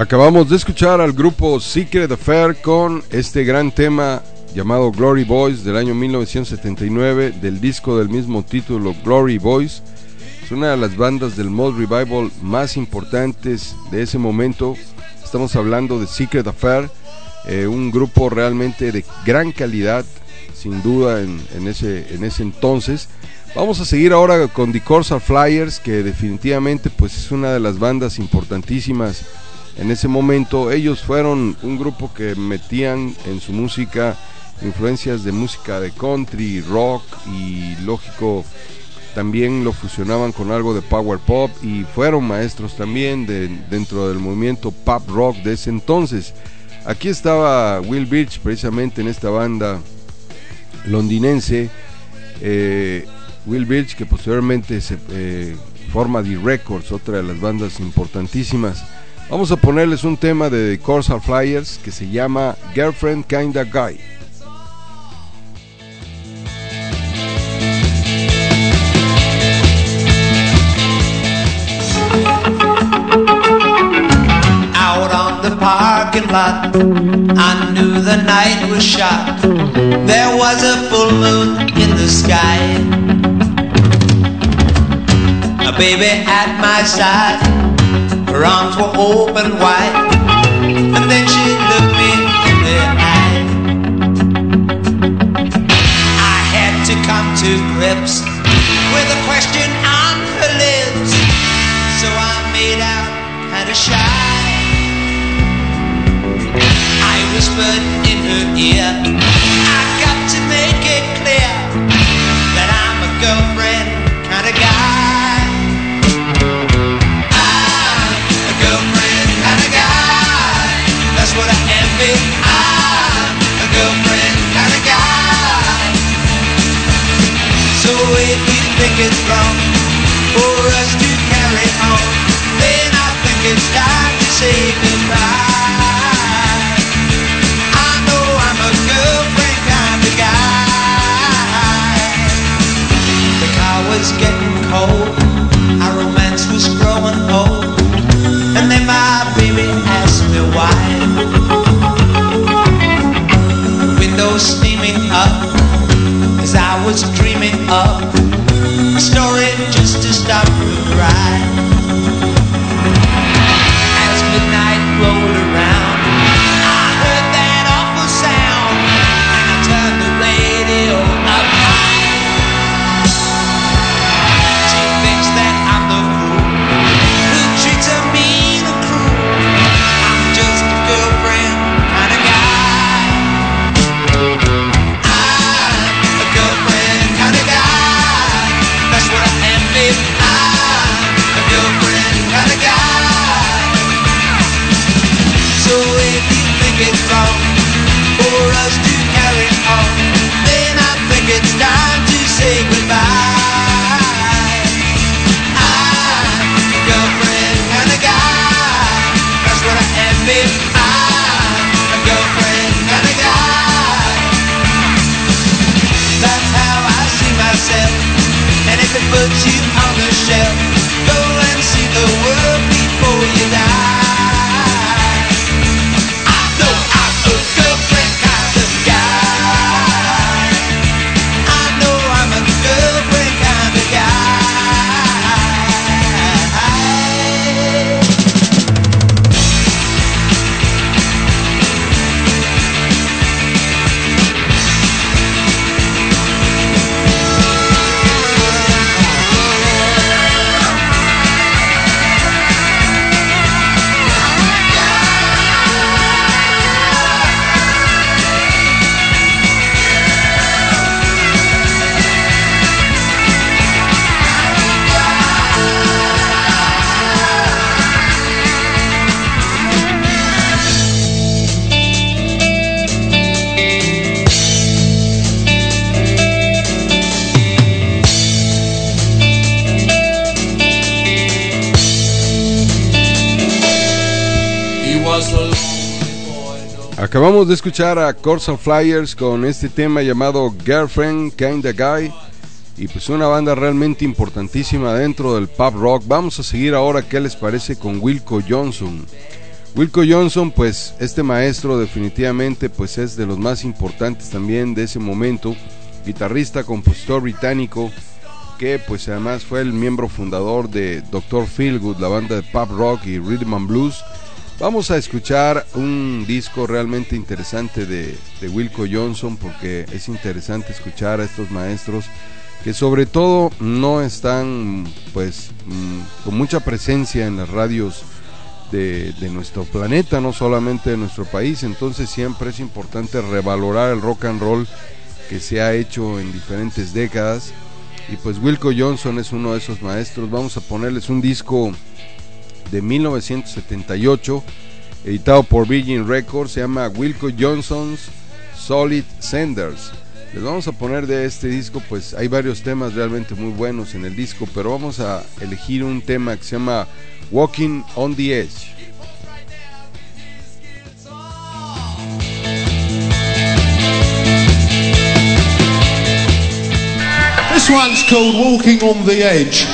Acabamos de escuchar al grupo Secret Affair con este gran tema llamado Glory Boys del año 1979 del disco del mismo título Glory Boys. Es una de las bandas del mod revival más importantes de ese momento. Estamos hablando de Secret Affair, eh, un grupo realmente de gran calidad, sin duda en, en ese, en ese entonces. Vamos a seguir ahora con The Corsair Flyers, que definitivamente pues es una de las bandas importantísimas en ese momento. Ellos fueron un grupo que metían en su música influencias de música de country, rock y lógico también lo fusionaban con algo de power pop y fueron maestros también de, dentro del movimiento pop rock de ese entonces. Aquí estaba Will Birch precisamente en esta banda londinense. eh, Will Birch que posteriormente se eh, forma The Records, otra de las bandas importantísimas. Vamos a ponerles un tema de The Corsair Flyers que se llama Girlfriend Kinda Guy. out on the parking lot. I knew the night was shot. There was a full moon in the sky. A baby at my side, her arms were open wide, for us to carry on, then I think it's time to say goodbye. De escuchar a Corsa Flyers con este tema llamado Girlfriend Kinda Guy y pues una banda realmente importantísima dentro del pop rock. Vamos a seguir ahora qué les parece con Wilco Johnson. Wilco Johnson pues este maestro definitivamente pues es de los más importantes también de ese momento, guitarrista, compositor británico que pues además fue el miembro fundador de Dr. Feelgood, la banda de pop rock y rhythm and blues. Vamos a escuchar un disco realmente interesante de, de Wilco Johnson porque es interesante escuchar a estos maestros que sobre todo no están pues mm, con mucha presencia en las radios de, de nuestro planeta, no solamente de nuestro país, entonces siempre es importante revalorar el rock and roll que se ha hecho en diferentes décadas. Y pues Wilco Johnson es uno de esos maestros, vamos a ponerles un disco de 1978, editado por Virgin Records, se llama Wilco Johnson's Solid Senders. Les vamos a poner de este disco, pues hay varios temas realmente muy buenos en el disco, pero vamos a elegir un tema que se llama Walking on the Edge. This one's called Walking on the Edge.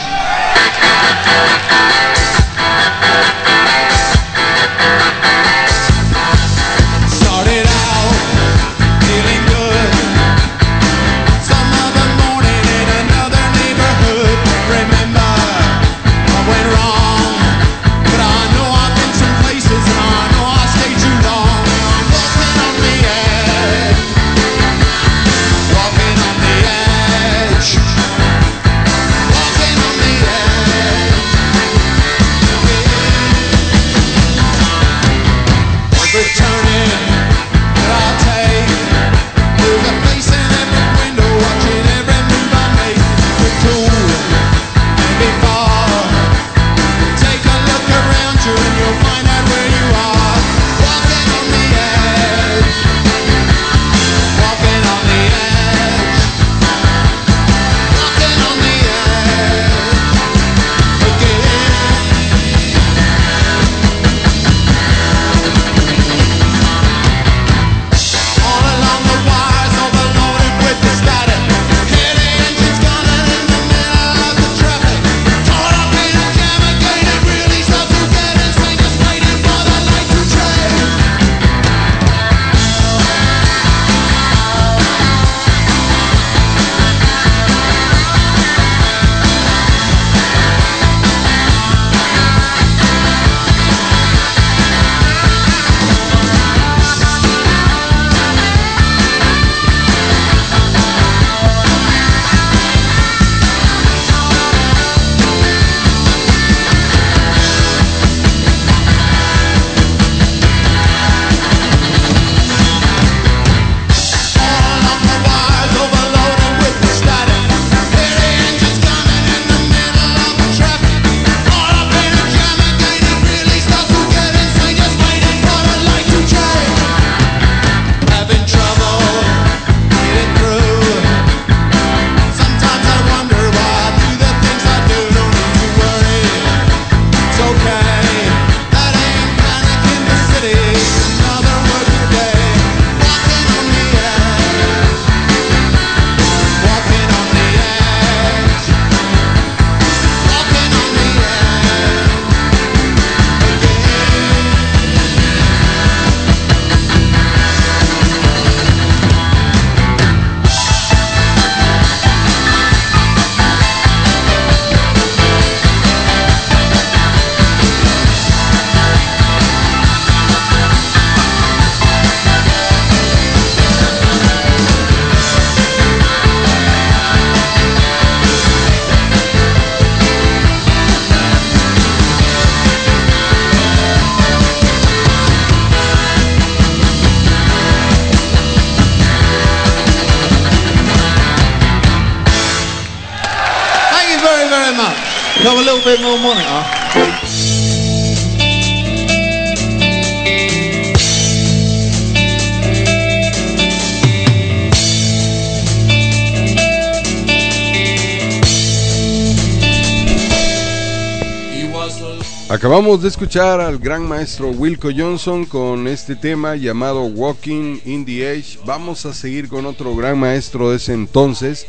Acabamos de escuchar al gran maestro Wilco Johnson con este tema llamado Walking in the Age. Vamos a seguir con otro gran maestro de ese entonces.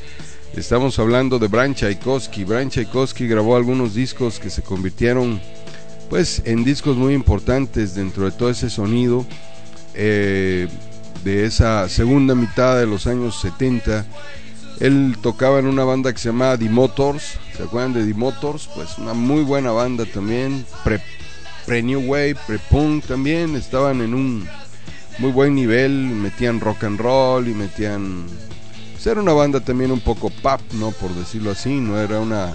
Estamos hablando de Brian Tchaikovsky. Brian Tchaikovsky grabó algunos discos que se convirtieron pues en discos muy importantes dentro de todo ese sonido eh, de esa segunda mitad de los años 70. Él tocaba en una banda que se llamaba The Motors. ¿Se acuerdan de The Motors? Pues una muy buena banda también. Pre, pre New Wave, pre Punk también. Estaban en un muy buen nivel. Metían rock and roll y metían. Pues era una banda también un poco pop, ¿no? Por decirlo así. No era una.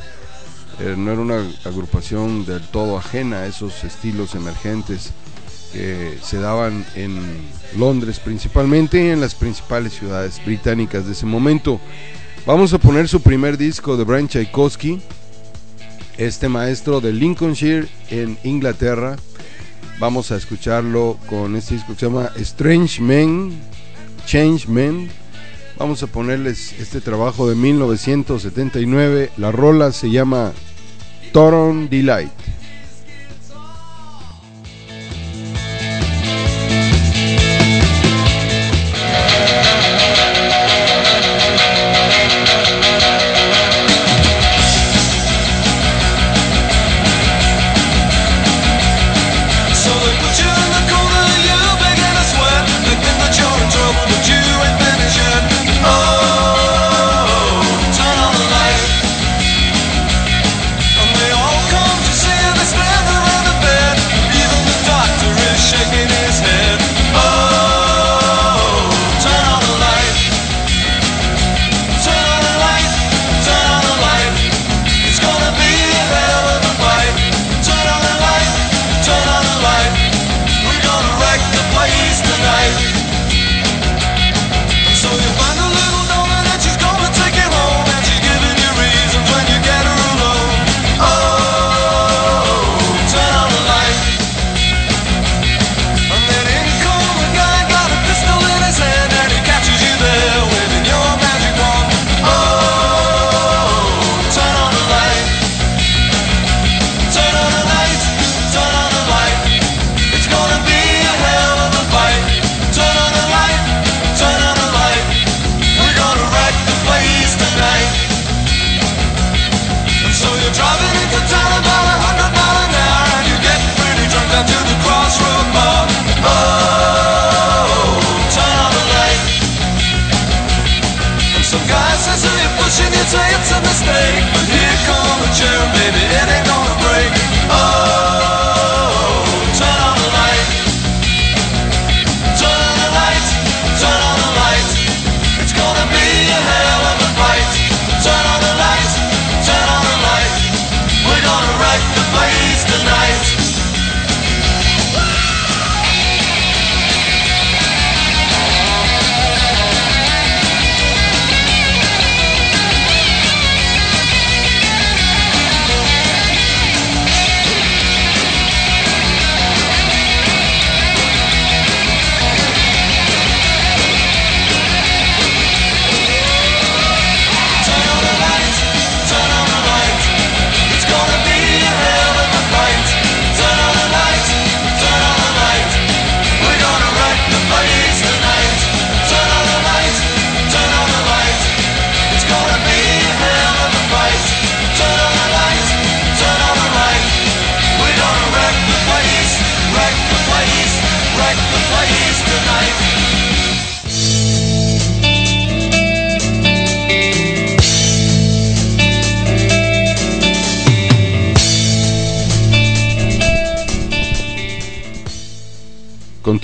eh, no era una agrupación del todo ajena a esos estilos emergentes que se daban en Londres principalmente y en las principales ciudades británicas de ese momento. Vamos a poner su primer disco de Brian Tchaikovsky, este maestro de Lincolnshire en Inglaterra. Vamos a escucharlo con este disco que se llama Strange Men, Change Men. Vamos a ponerles este trabajo de 1979. La rola se llama Toron Delight.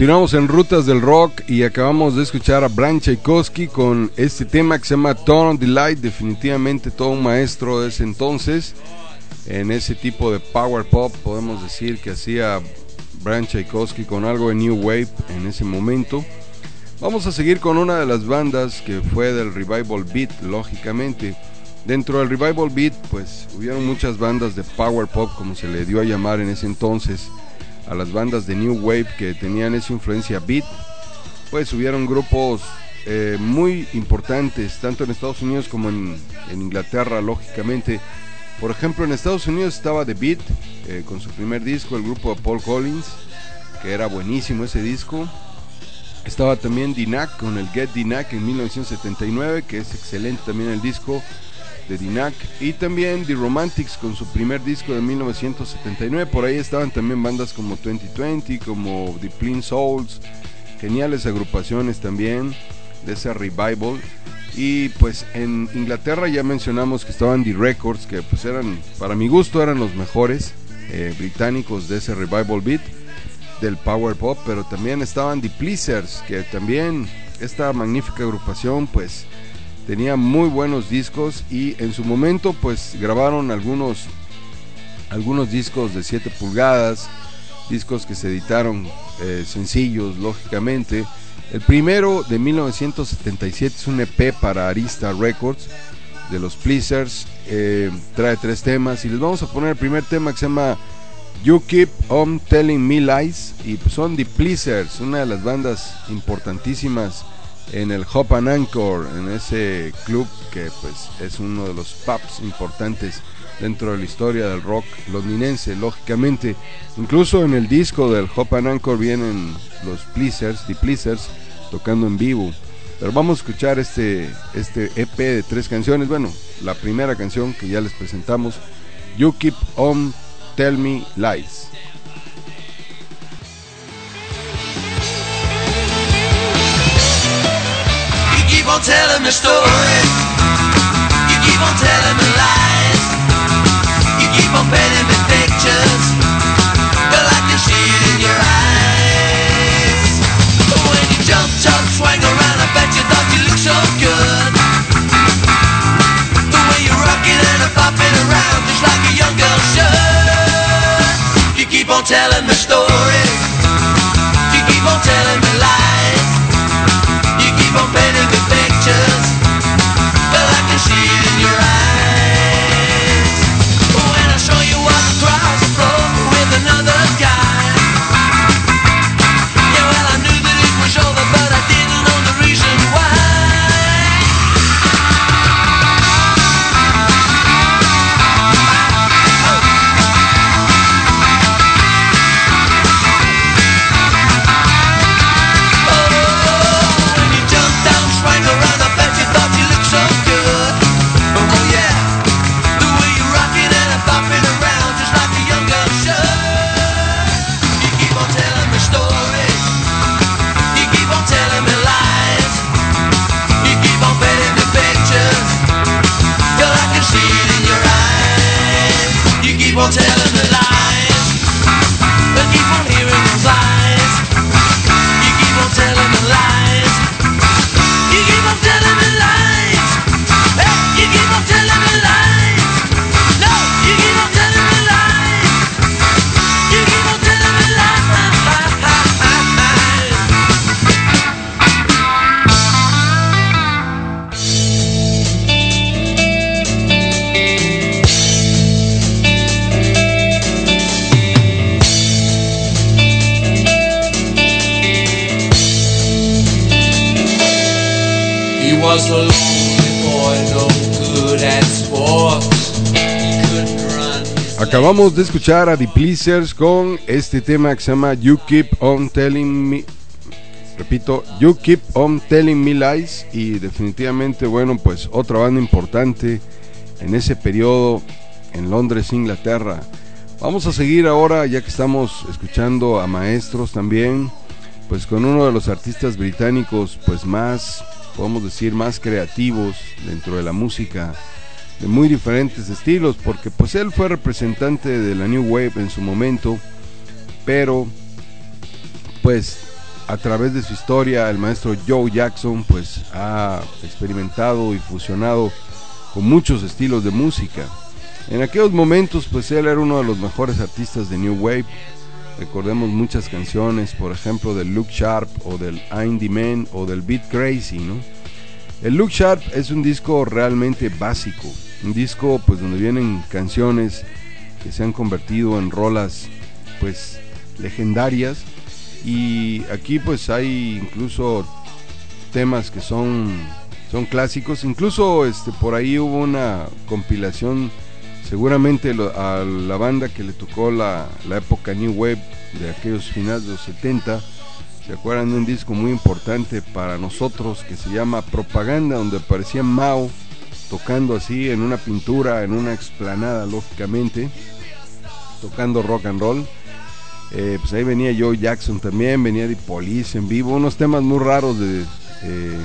Continuamos en Rutas del Rock y acabamos de escuchar a Brian Tchaikovsky con este tema que se llama Turn the Light, definitivamente todo un maestro de ese entonces. En ese tipo de power pop podemos decir que hacía Brian Tchaikovsky con algo de New Wave en ese momento. Vamos a seguir con una de las bandas que fue del Revival Beat, lógicamente. Dentro del revival beat, pues hubieron muchas bandas de power pop, como se le dio a llamar en ese entonces, a las bandas de new wave que tenían esa influencia beat. Pues hubieron grupos eh, muy importantes, tanto en Estados Unidos como en, en Inglaterra, lógicamente. Por ejemplo, en Estados Unidos estaba The Beat eh, con su primer disco, el grupo de Paul Collins, que era buenísimo ese disco. Estaba también Dinac con el Get Dinac en 1979, que es excelente también el disco de Dinac. Y también The Romantics con su primer disco de 1979. Por ahí estaban también bandas como 2020, como The Clean Souls. Geniales agrupaciones también de ese revival. Y pues en Inglaterra ya mencionamos que estaban The Records, que pues eran, para mi gusto, eran los mejores eh, británicos de ese revival beat del power pop, pero también estaban The Pleasers, que también esta magnífica agrupación pues tenía muy buenos discos y en su momento pues grabaron algunos algunos discos de 7 pulgadas, discos que se editaron eh, sencillos lógicamente. El primero de 1977 es un EP para Arista Records de los Pleasers, eh, trae tres temas y les vamos a poner el primer tema que se llama You Keep On Telling Me Lies y pues son The Pleasers, una de las bandas importantísimas en el Hop and Anchor, en ese club que pues es uno de los pubs importantes dentro de la historia del rock londinense, lógicamente. Incluso en el disco del Hop and Anchor vienen los Pleasers, The Pleasers, tocando en vivo. Pero vamos a escuchar este, este EP de tres canciones. Bueno, la primera canción que ya les presentamos, You Keep On Tell Me Lies. Keep on telling me stories. You keep on telling me lies. You keep on painting me pictures. But I can see it in your eyes. When you jump, jump, swing around, I bet you thought you looked so good. The way you're rocking and popping around just like a young girl should. You keep on telling me stories. Acabamos de escuchar a The Pleasers con este tema que se llama You Keep On Telling Me. Repito, You Keep On Telling Me Lies. Y definitivamente, bueno, pues otra banda importante en ese periodo en Londres, Inglaterra. Vamos a seguir ahora, ya que estamos escuchando a maestros también, pues con uno de los artistas británicos, pues más, podemos decir, más creativos dentro de la música de muy diferentes estilos, porque pues él fue representante de la New Wave en su momento, pero pues a través de su historia el maestro Joe Jackson pues ha experimentado y fusionado con muchos estilos de música. En aquellos momentos pues él era uno de los mejores artistas de New Wave. Recordemos muchas canciones, por ejemplo del Look Sharp o del the Man o del Beat Crazy, ¿no? El Look Sharp es un disco realmente básico, Un disco pues donde vienen canciones que se han convertido en rolas pues legendarias. Y aquí pues hay incluso temas que son son clásicos, incluso este por ahí hubo una compilación seguramente a la banda que le tocó la, la época New Wave de aquellos finales de los 70 ¿Se acuerdan de un disco muy importante para nosotros que se llama Propaganda, donde aparecía Mao tocando así en una pintura, en una explanada, lógicamente, tocando rock and roll? Eh, pues ahí venía Joe Jackson también, venía de Police en vivo, unos temas muy raros de, eh,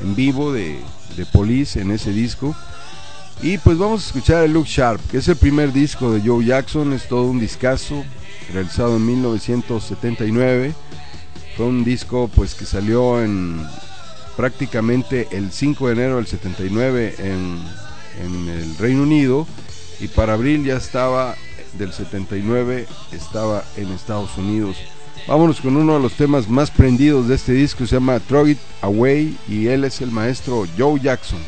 en vivo de, de Police en ese disco. Y pues vamos a escuchar el Look Sharp, que es el primer disco de Joe Jackson, es todo un discazo, realizado en 1979. Fue un disco pues que salió en prácticamente el 5 de enero del 79 en, en el Reino Unido y para abril ya estaba del 79 estaba en Estados Unidos. Vámonos con uno de los temas más prendidos de este disco, se llama Throw It Away y él es el maestro Joe Jackson.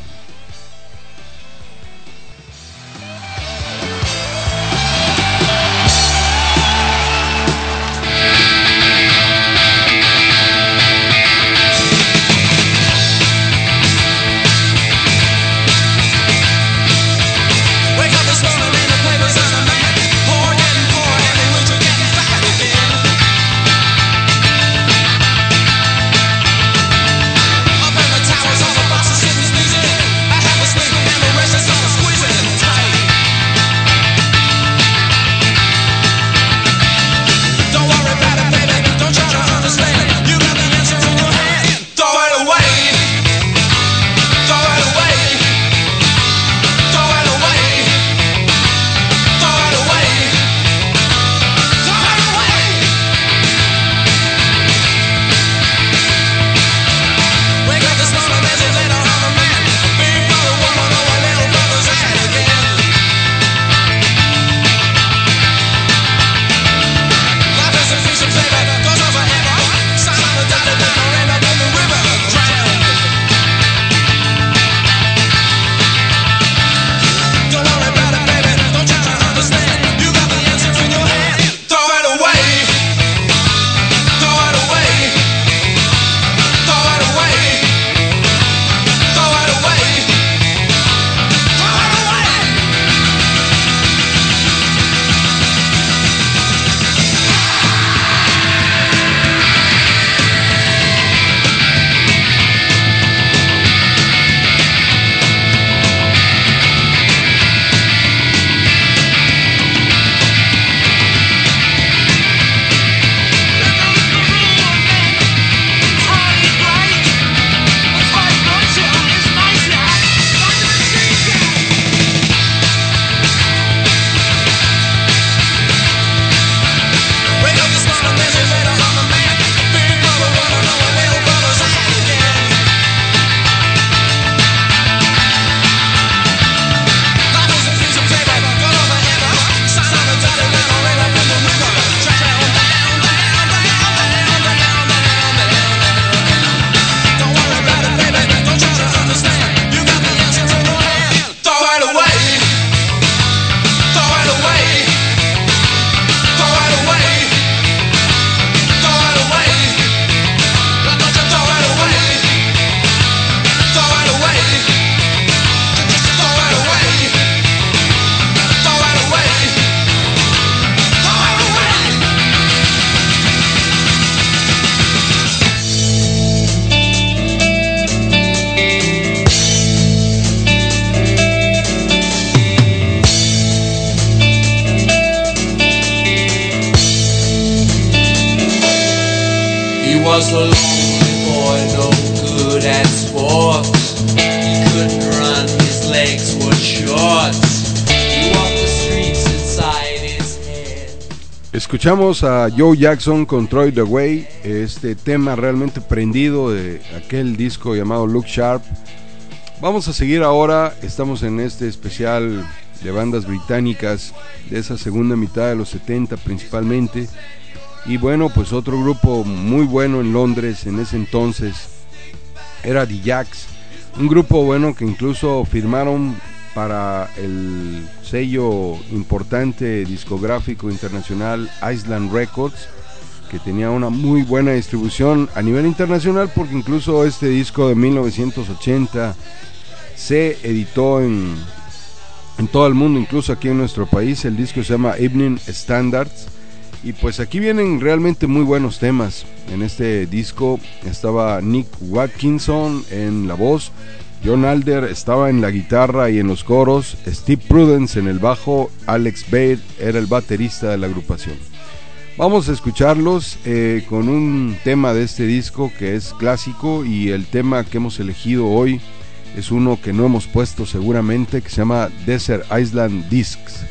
A Joe Jackson con Troy the Way, este tema realmente prendido de aquel disco llamado Look Sharp. Vamos a seguir ahora, estamos en este especial de bandas británicas de esa segunda mitad de los 70 principalmente. Y bueno, pues otro grupo muy bueno en Londres en ese entonces era The Jacks, un grupo bueno que incluso firmaron para el sello importante discográfico internacional Island Records, que tenía una muy buena distribución a nivel internacional, porque incluso este disco de 1980 se editó en, en todo el mundo, incluso aquí en nuestro país. El disco se llama Evening Standards. Y pues aquí vienen realmente muy buenos temas. En este disco estaba Nick Watkinson en la voz, John Alder estaba en la guitarra y en los coros, Steve Prudence en el bajo, Alex Bade era el baterista de la agrupación. Vamos a escucharlos eh, con un tema de este disco que es clásico y el tema que hemos elegido hoy es uno que no hemos puesto seguramente que se llama Desert Island Discs.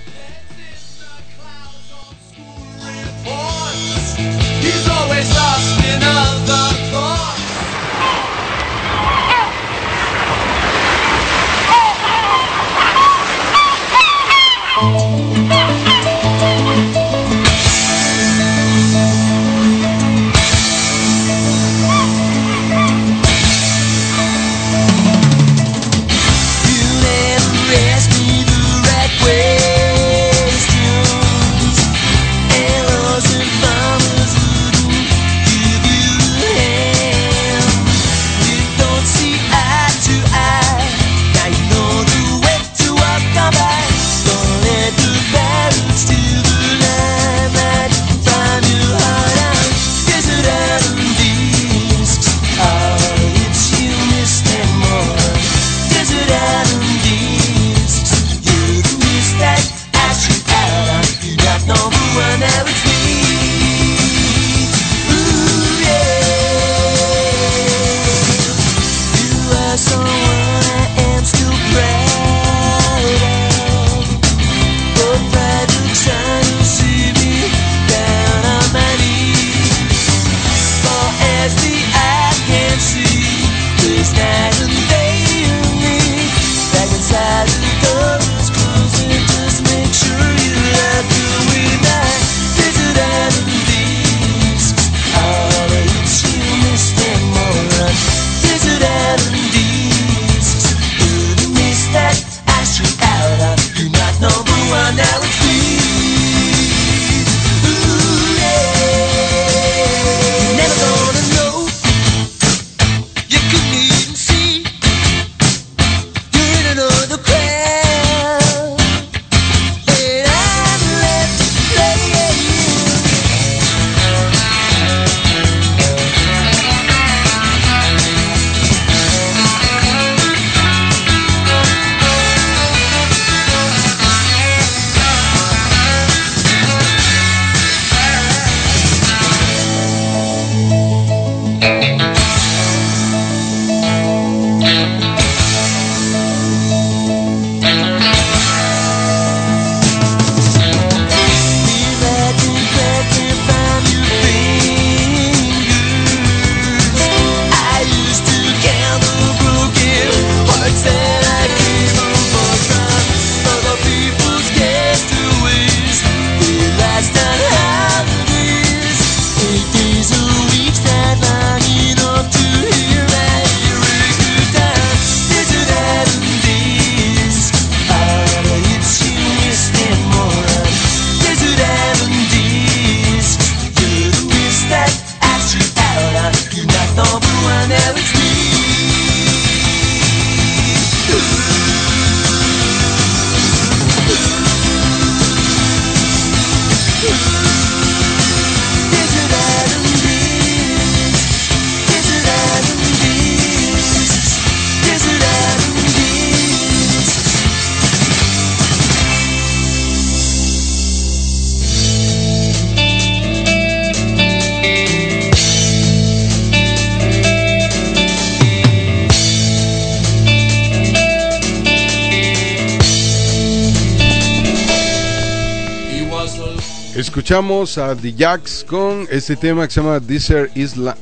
Escuchamos a The Jacks con este tema que se llama Desert, Isla,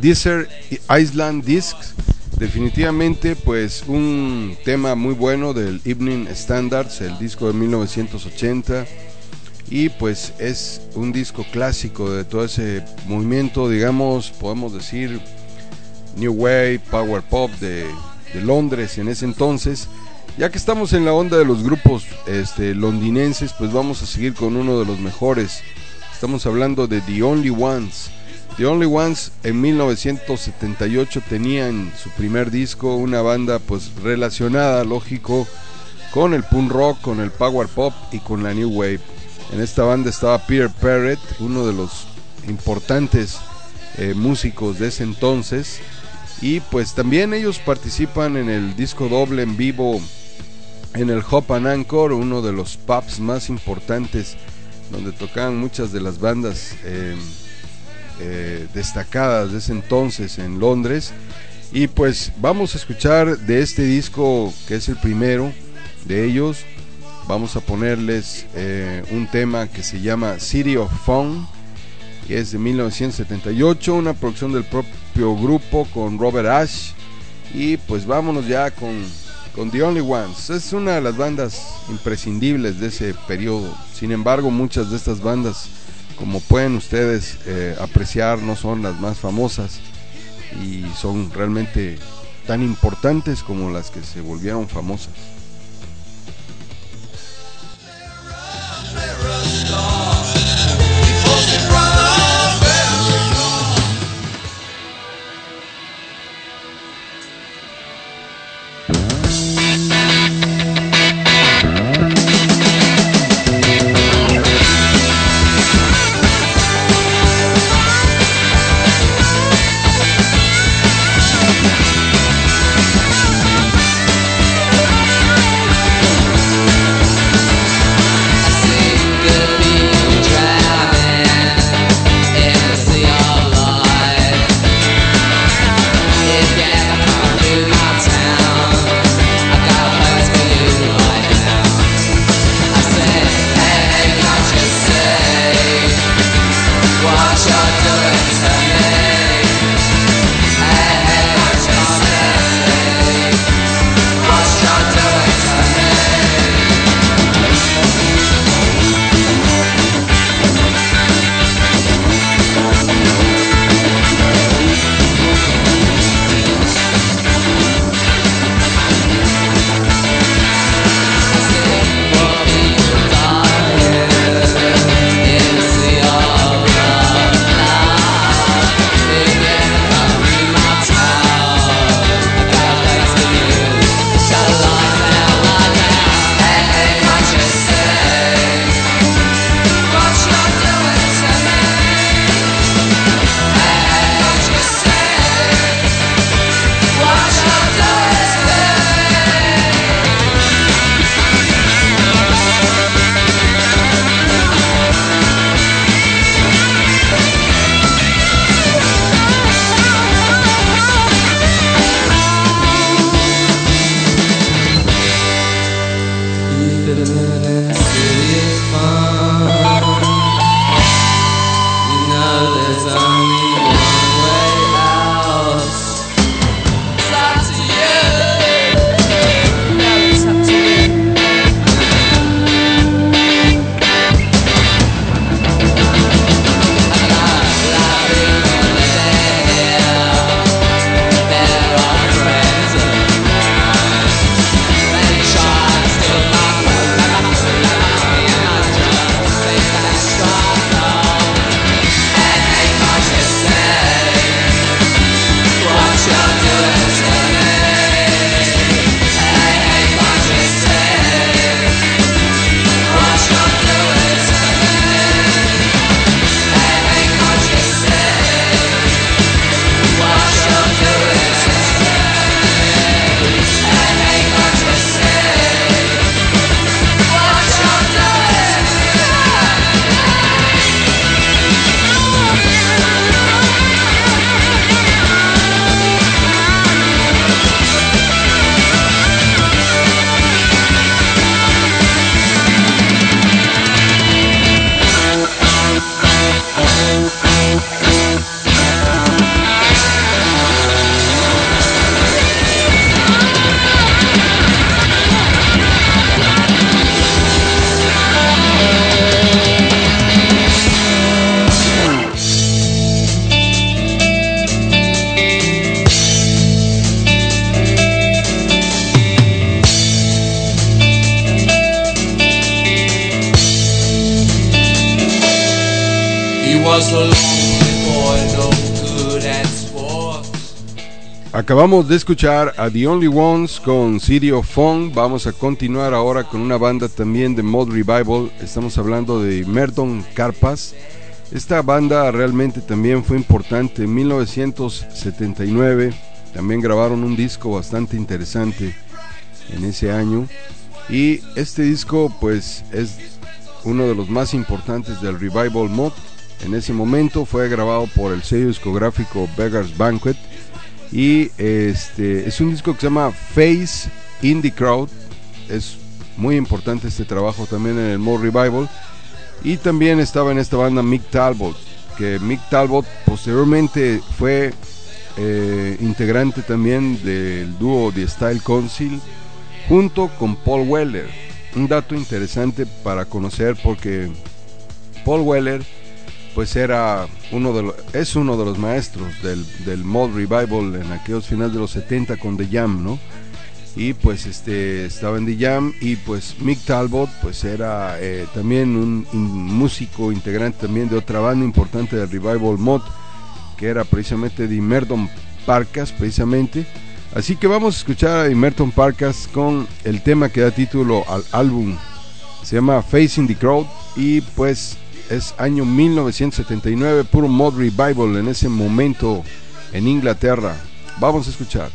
Desert Island Discs. Definitivamente, pues un tema muy bueno del Evening Standards, el disco de 1980. Y pues es un disco clásico de todo ese movimiento, digamos, podemos decir, New Wave, Power Pop de, de Londres en ese entonces. Ya que estamos en la onda de los grupos este, londinenses, pues vamos a seguir con uno de los mejores. Estamos hablando de The Only Ones. The Only Ones en 1978 tenían su primer disco, una banda pues relacionada, lógico, con el punk rock, con el power pop y con la new wave. En esta banda estaba Peter Parrott, uno de los importantes eh, músicos de ese entonces. Y pues también ellos participan en el disco doble en vivo en el Hop and Anchor, uno de los pubs más importantes donde tocaban muchas de las bandas eh, eh, destacadas de ese entonces en Londres. Y pues vamos a escuchar de este disco que es el primero de ellos. Vamos a ponerles eh, un tema que se llama City of Fun, que es de 1978, una producción del propio grupo con Robert Ash. Y pues vámonos ya con, con The Only Ones. Es una de las bandas imprescindibles de ese periodo. Sin embargo, muchas de estas bandas, como pueden ustedes eh, apreciar, no son las más famosas y son realmente tan importantes como las que se volvieron famosas. Acabamos de escuchar a The Only Ones con City of Fun. Vamos a continuar ahora con una banda también de Mod Revival. Estamos hablando de Merton Carpas. Esta banda realmente también fue importante. En 1979 también grabaron un disco bastante interesante en ese año. Y este disco pues es uno de los más importantes del Revival Mod. En ese momento fue grabado por el sello discográfico Beggars Banquet y este es un disco que se llama Face in the Crowd. Es muy importante este trabajo también en el Mod Revival. Y también estaba en esta banda Mick Talbot, que Mick Talbot posteriormente fue eh, integrante también del dúo The Style Council junto con Paul Weller. Un dato interesante para conocer porque Paul Weller pues era uno de es uno de los maestros del, del mod revival en aquellos finales de los 70 con The Jam, ¿no? Y pues este estaba en The Jam y pues Mick Talbot pues era eh, también un, músico integrante también de otra banda importante del revival mod que era precisamente de Merton Parkas precisamente. Así que vamos a escuchar a Merton Parkas con el tema que da título al álbum. Se llama Facing the Crowd y pues es año 1979, puro mod revival en ese momento en Inglaterra. Vamos a escuchar.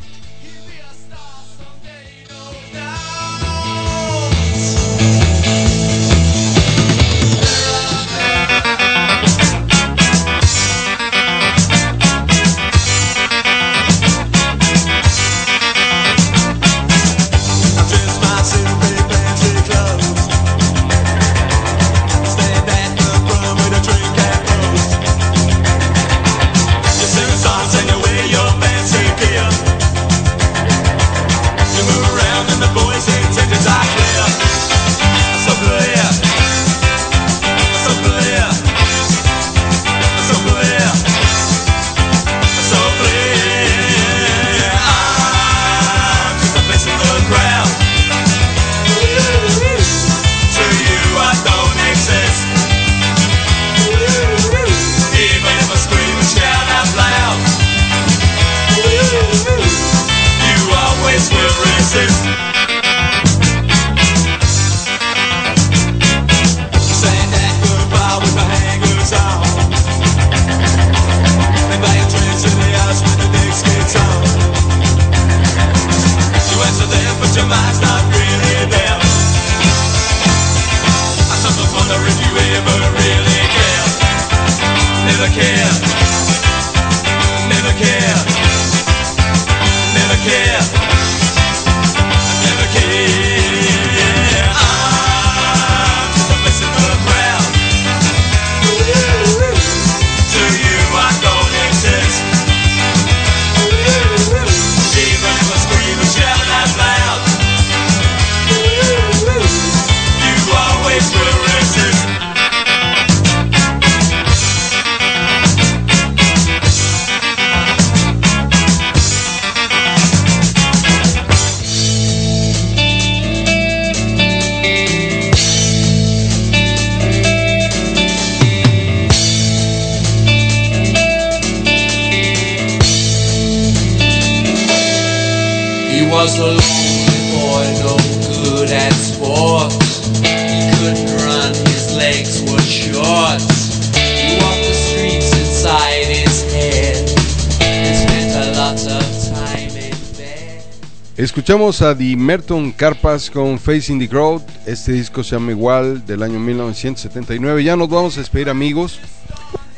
Escuchamos a The Carpas con Facing the Crowd. Este disco se llama igual del año 1979. Ya nos vamos a despedir amigos.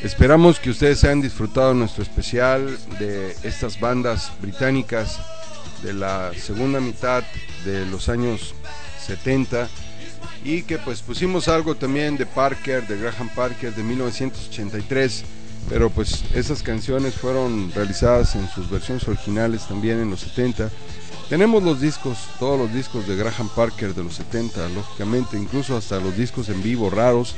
Esperamos que ustedes hayan disfrutado nuestro especial de estas bandas británicas de la segunda mitad de los años 70 y que pues pusimos algo también de Parker, de Graham Parker de 1983, pero pues esas canciones fueron realizadas en sus versiones originales también en los 70. Tenemos los discos, todos los discos de Graham Parker de los 70, lógicamente, incluso hasta los discos en vivo raros,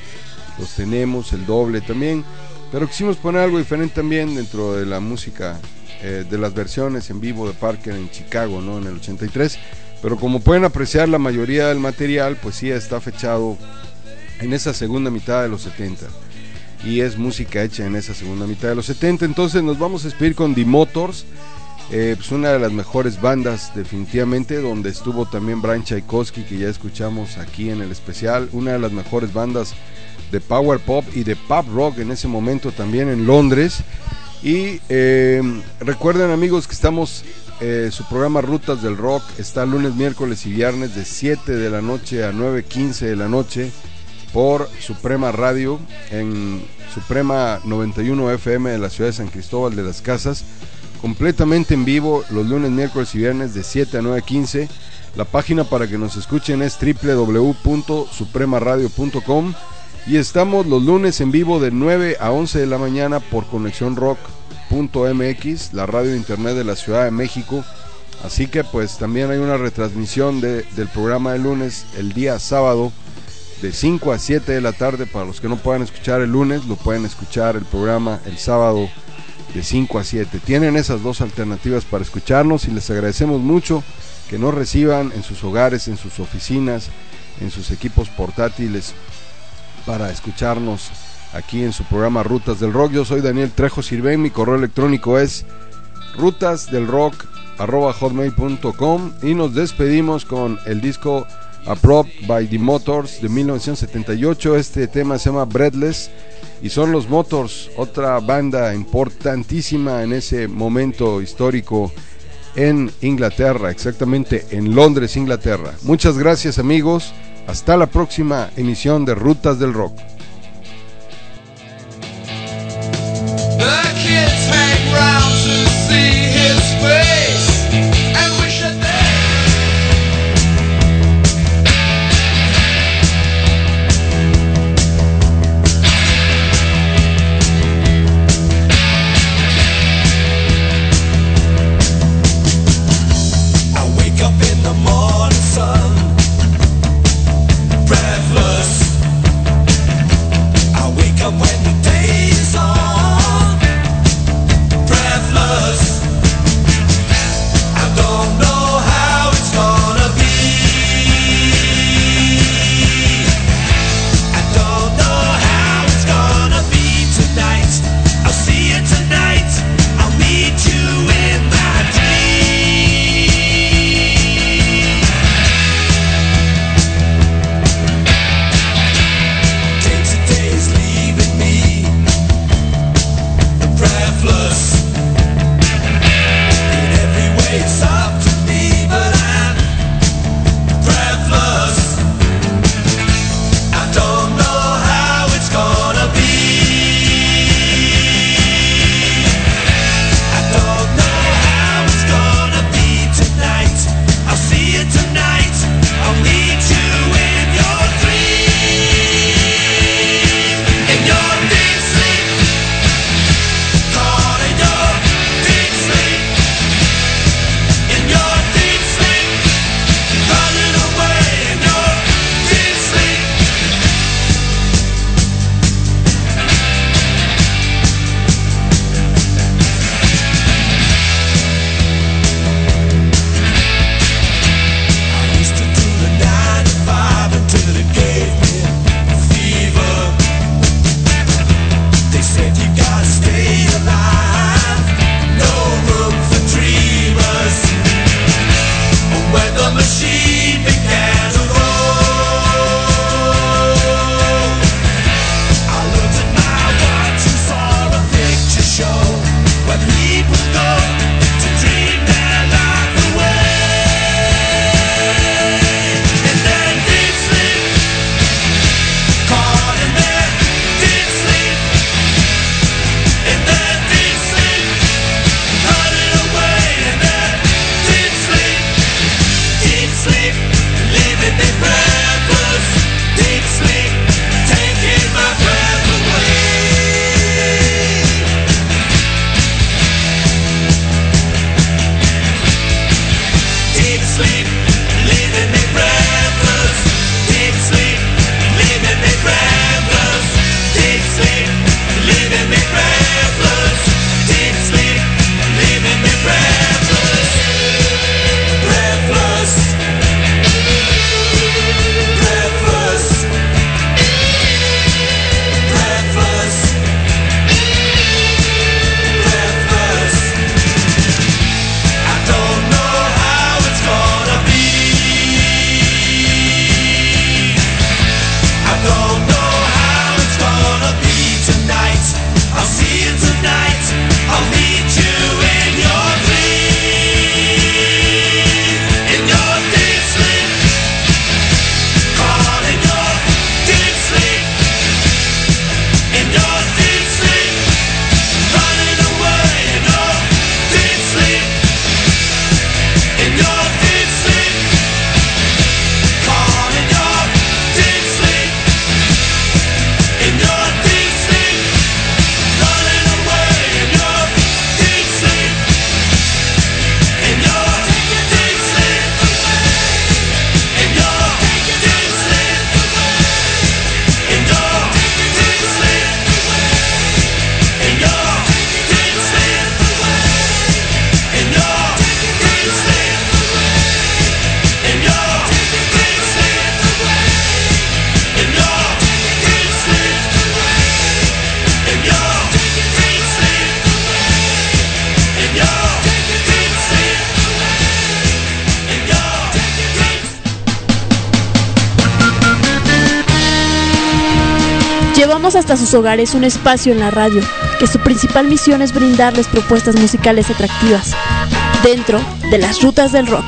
los tenemos, el doble también, pero quisimos poner algo diferente también dentro de la música, eh, de las versiones en vivo de Parker en Chicago, ¿no? En el 83. Pero como pueden apreciar, la mayoría del material, pues sí está fechado en esa segunda mitad de los 70. Y es música hecha en esa segunda mitad de los 70. Entonces nos vamos a despedir con The Motors. Eh, pues una de las mejores bandas definitivamente, donde estuvo también Brian Tchaikovsky, que ya escuchamos aquí en el especial, una de las mejores bandas de power pop y de pop rock en ese momento también en Londres. Y eh, recuerden amigos que estamos, eh, su programa Rutas del Rock está lunes, miércoles y viernes de 7 de la noche a 9.15 de la noche por Suprema Radio en Suprema 91 FM de la ciudad de San Cristóbal de las Casas completamente en vivo los lunes, miércoles y viernes de 7 a 9.15. La página para que nos escuchen es www.supremaradio.com y estamos los lunes en vivo de 9 a 11 de la mañana por conexionrock.mx, la radio de internet de la Ciudad de México. Así que pues también hay una retransmisión de- del programa de lunes el día sábado de 5 a 7 de la tarde. Para los que no puedan escuchar el lunes, lo pueden escuchar el programa el sábado de 5 a 7. Tienen esas dos alternativas para escucharnos y les agradecemos mucho que nos reciban en sus hogares, en sus oficinas, en sus equipos portátiles para escucharnos aquí en su programa Rutas del Rock. Yo soy Daniel Trejo Sirven, mi correo electrónico es rutasdelrock.hotmail.com y nos despedimos con el disco Approved by the Motors de 1978. Este tema se llama Breathless y son los Motors, otra banda importantísima en ese momento histórico en Inglaterra, exactamente en Londres, Inglaterra. Muchas gracias amigos, hasta la próxima emisión de Rutas del Rock. Sus hogares un espacio en la radio, que su principal misión es brindarles propuestas musicales atractivas, dentro de las rutas del rock.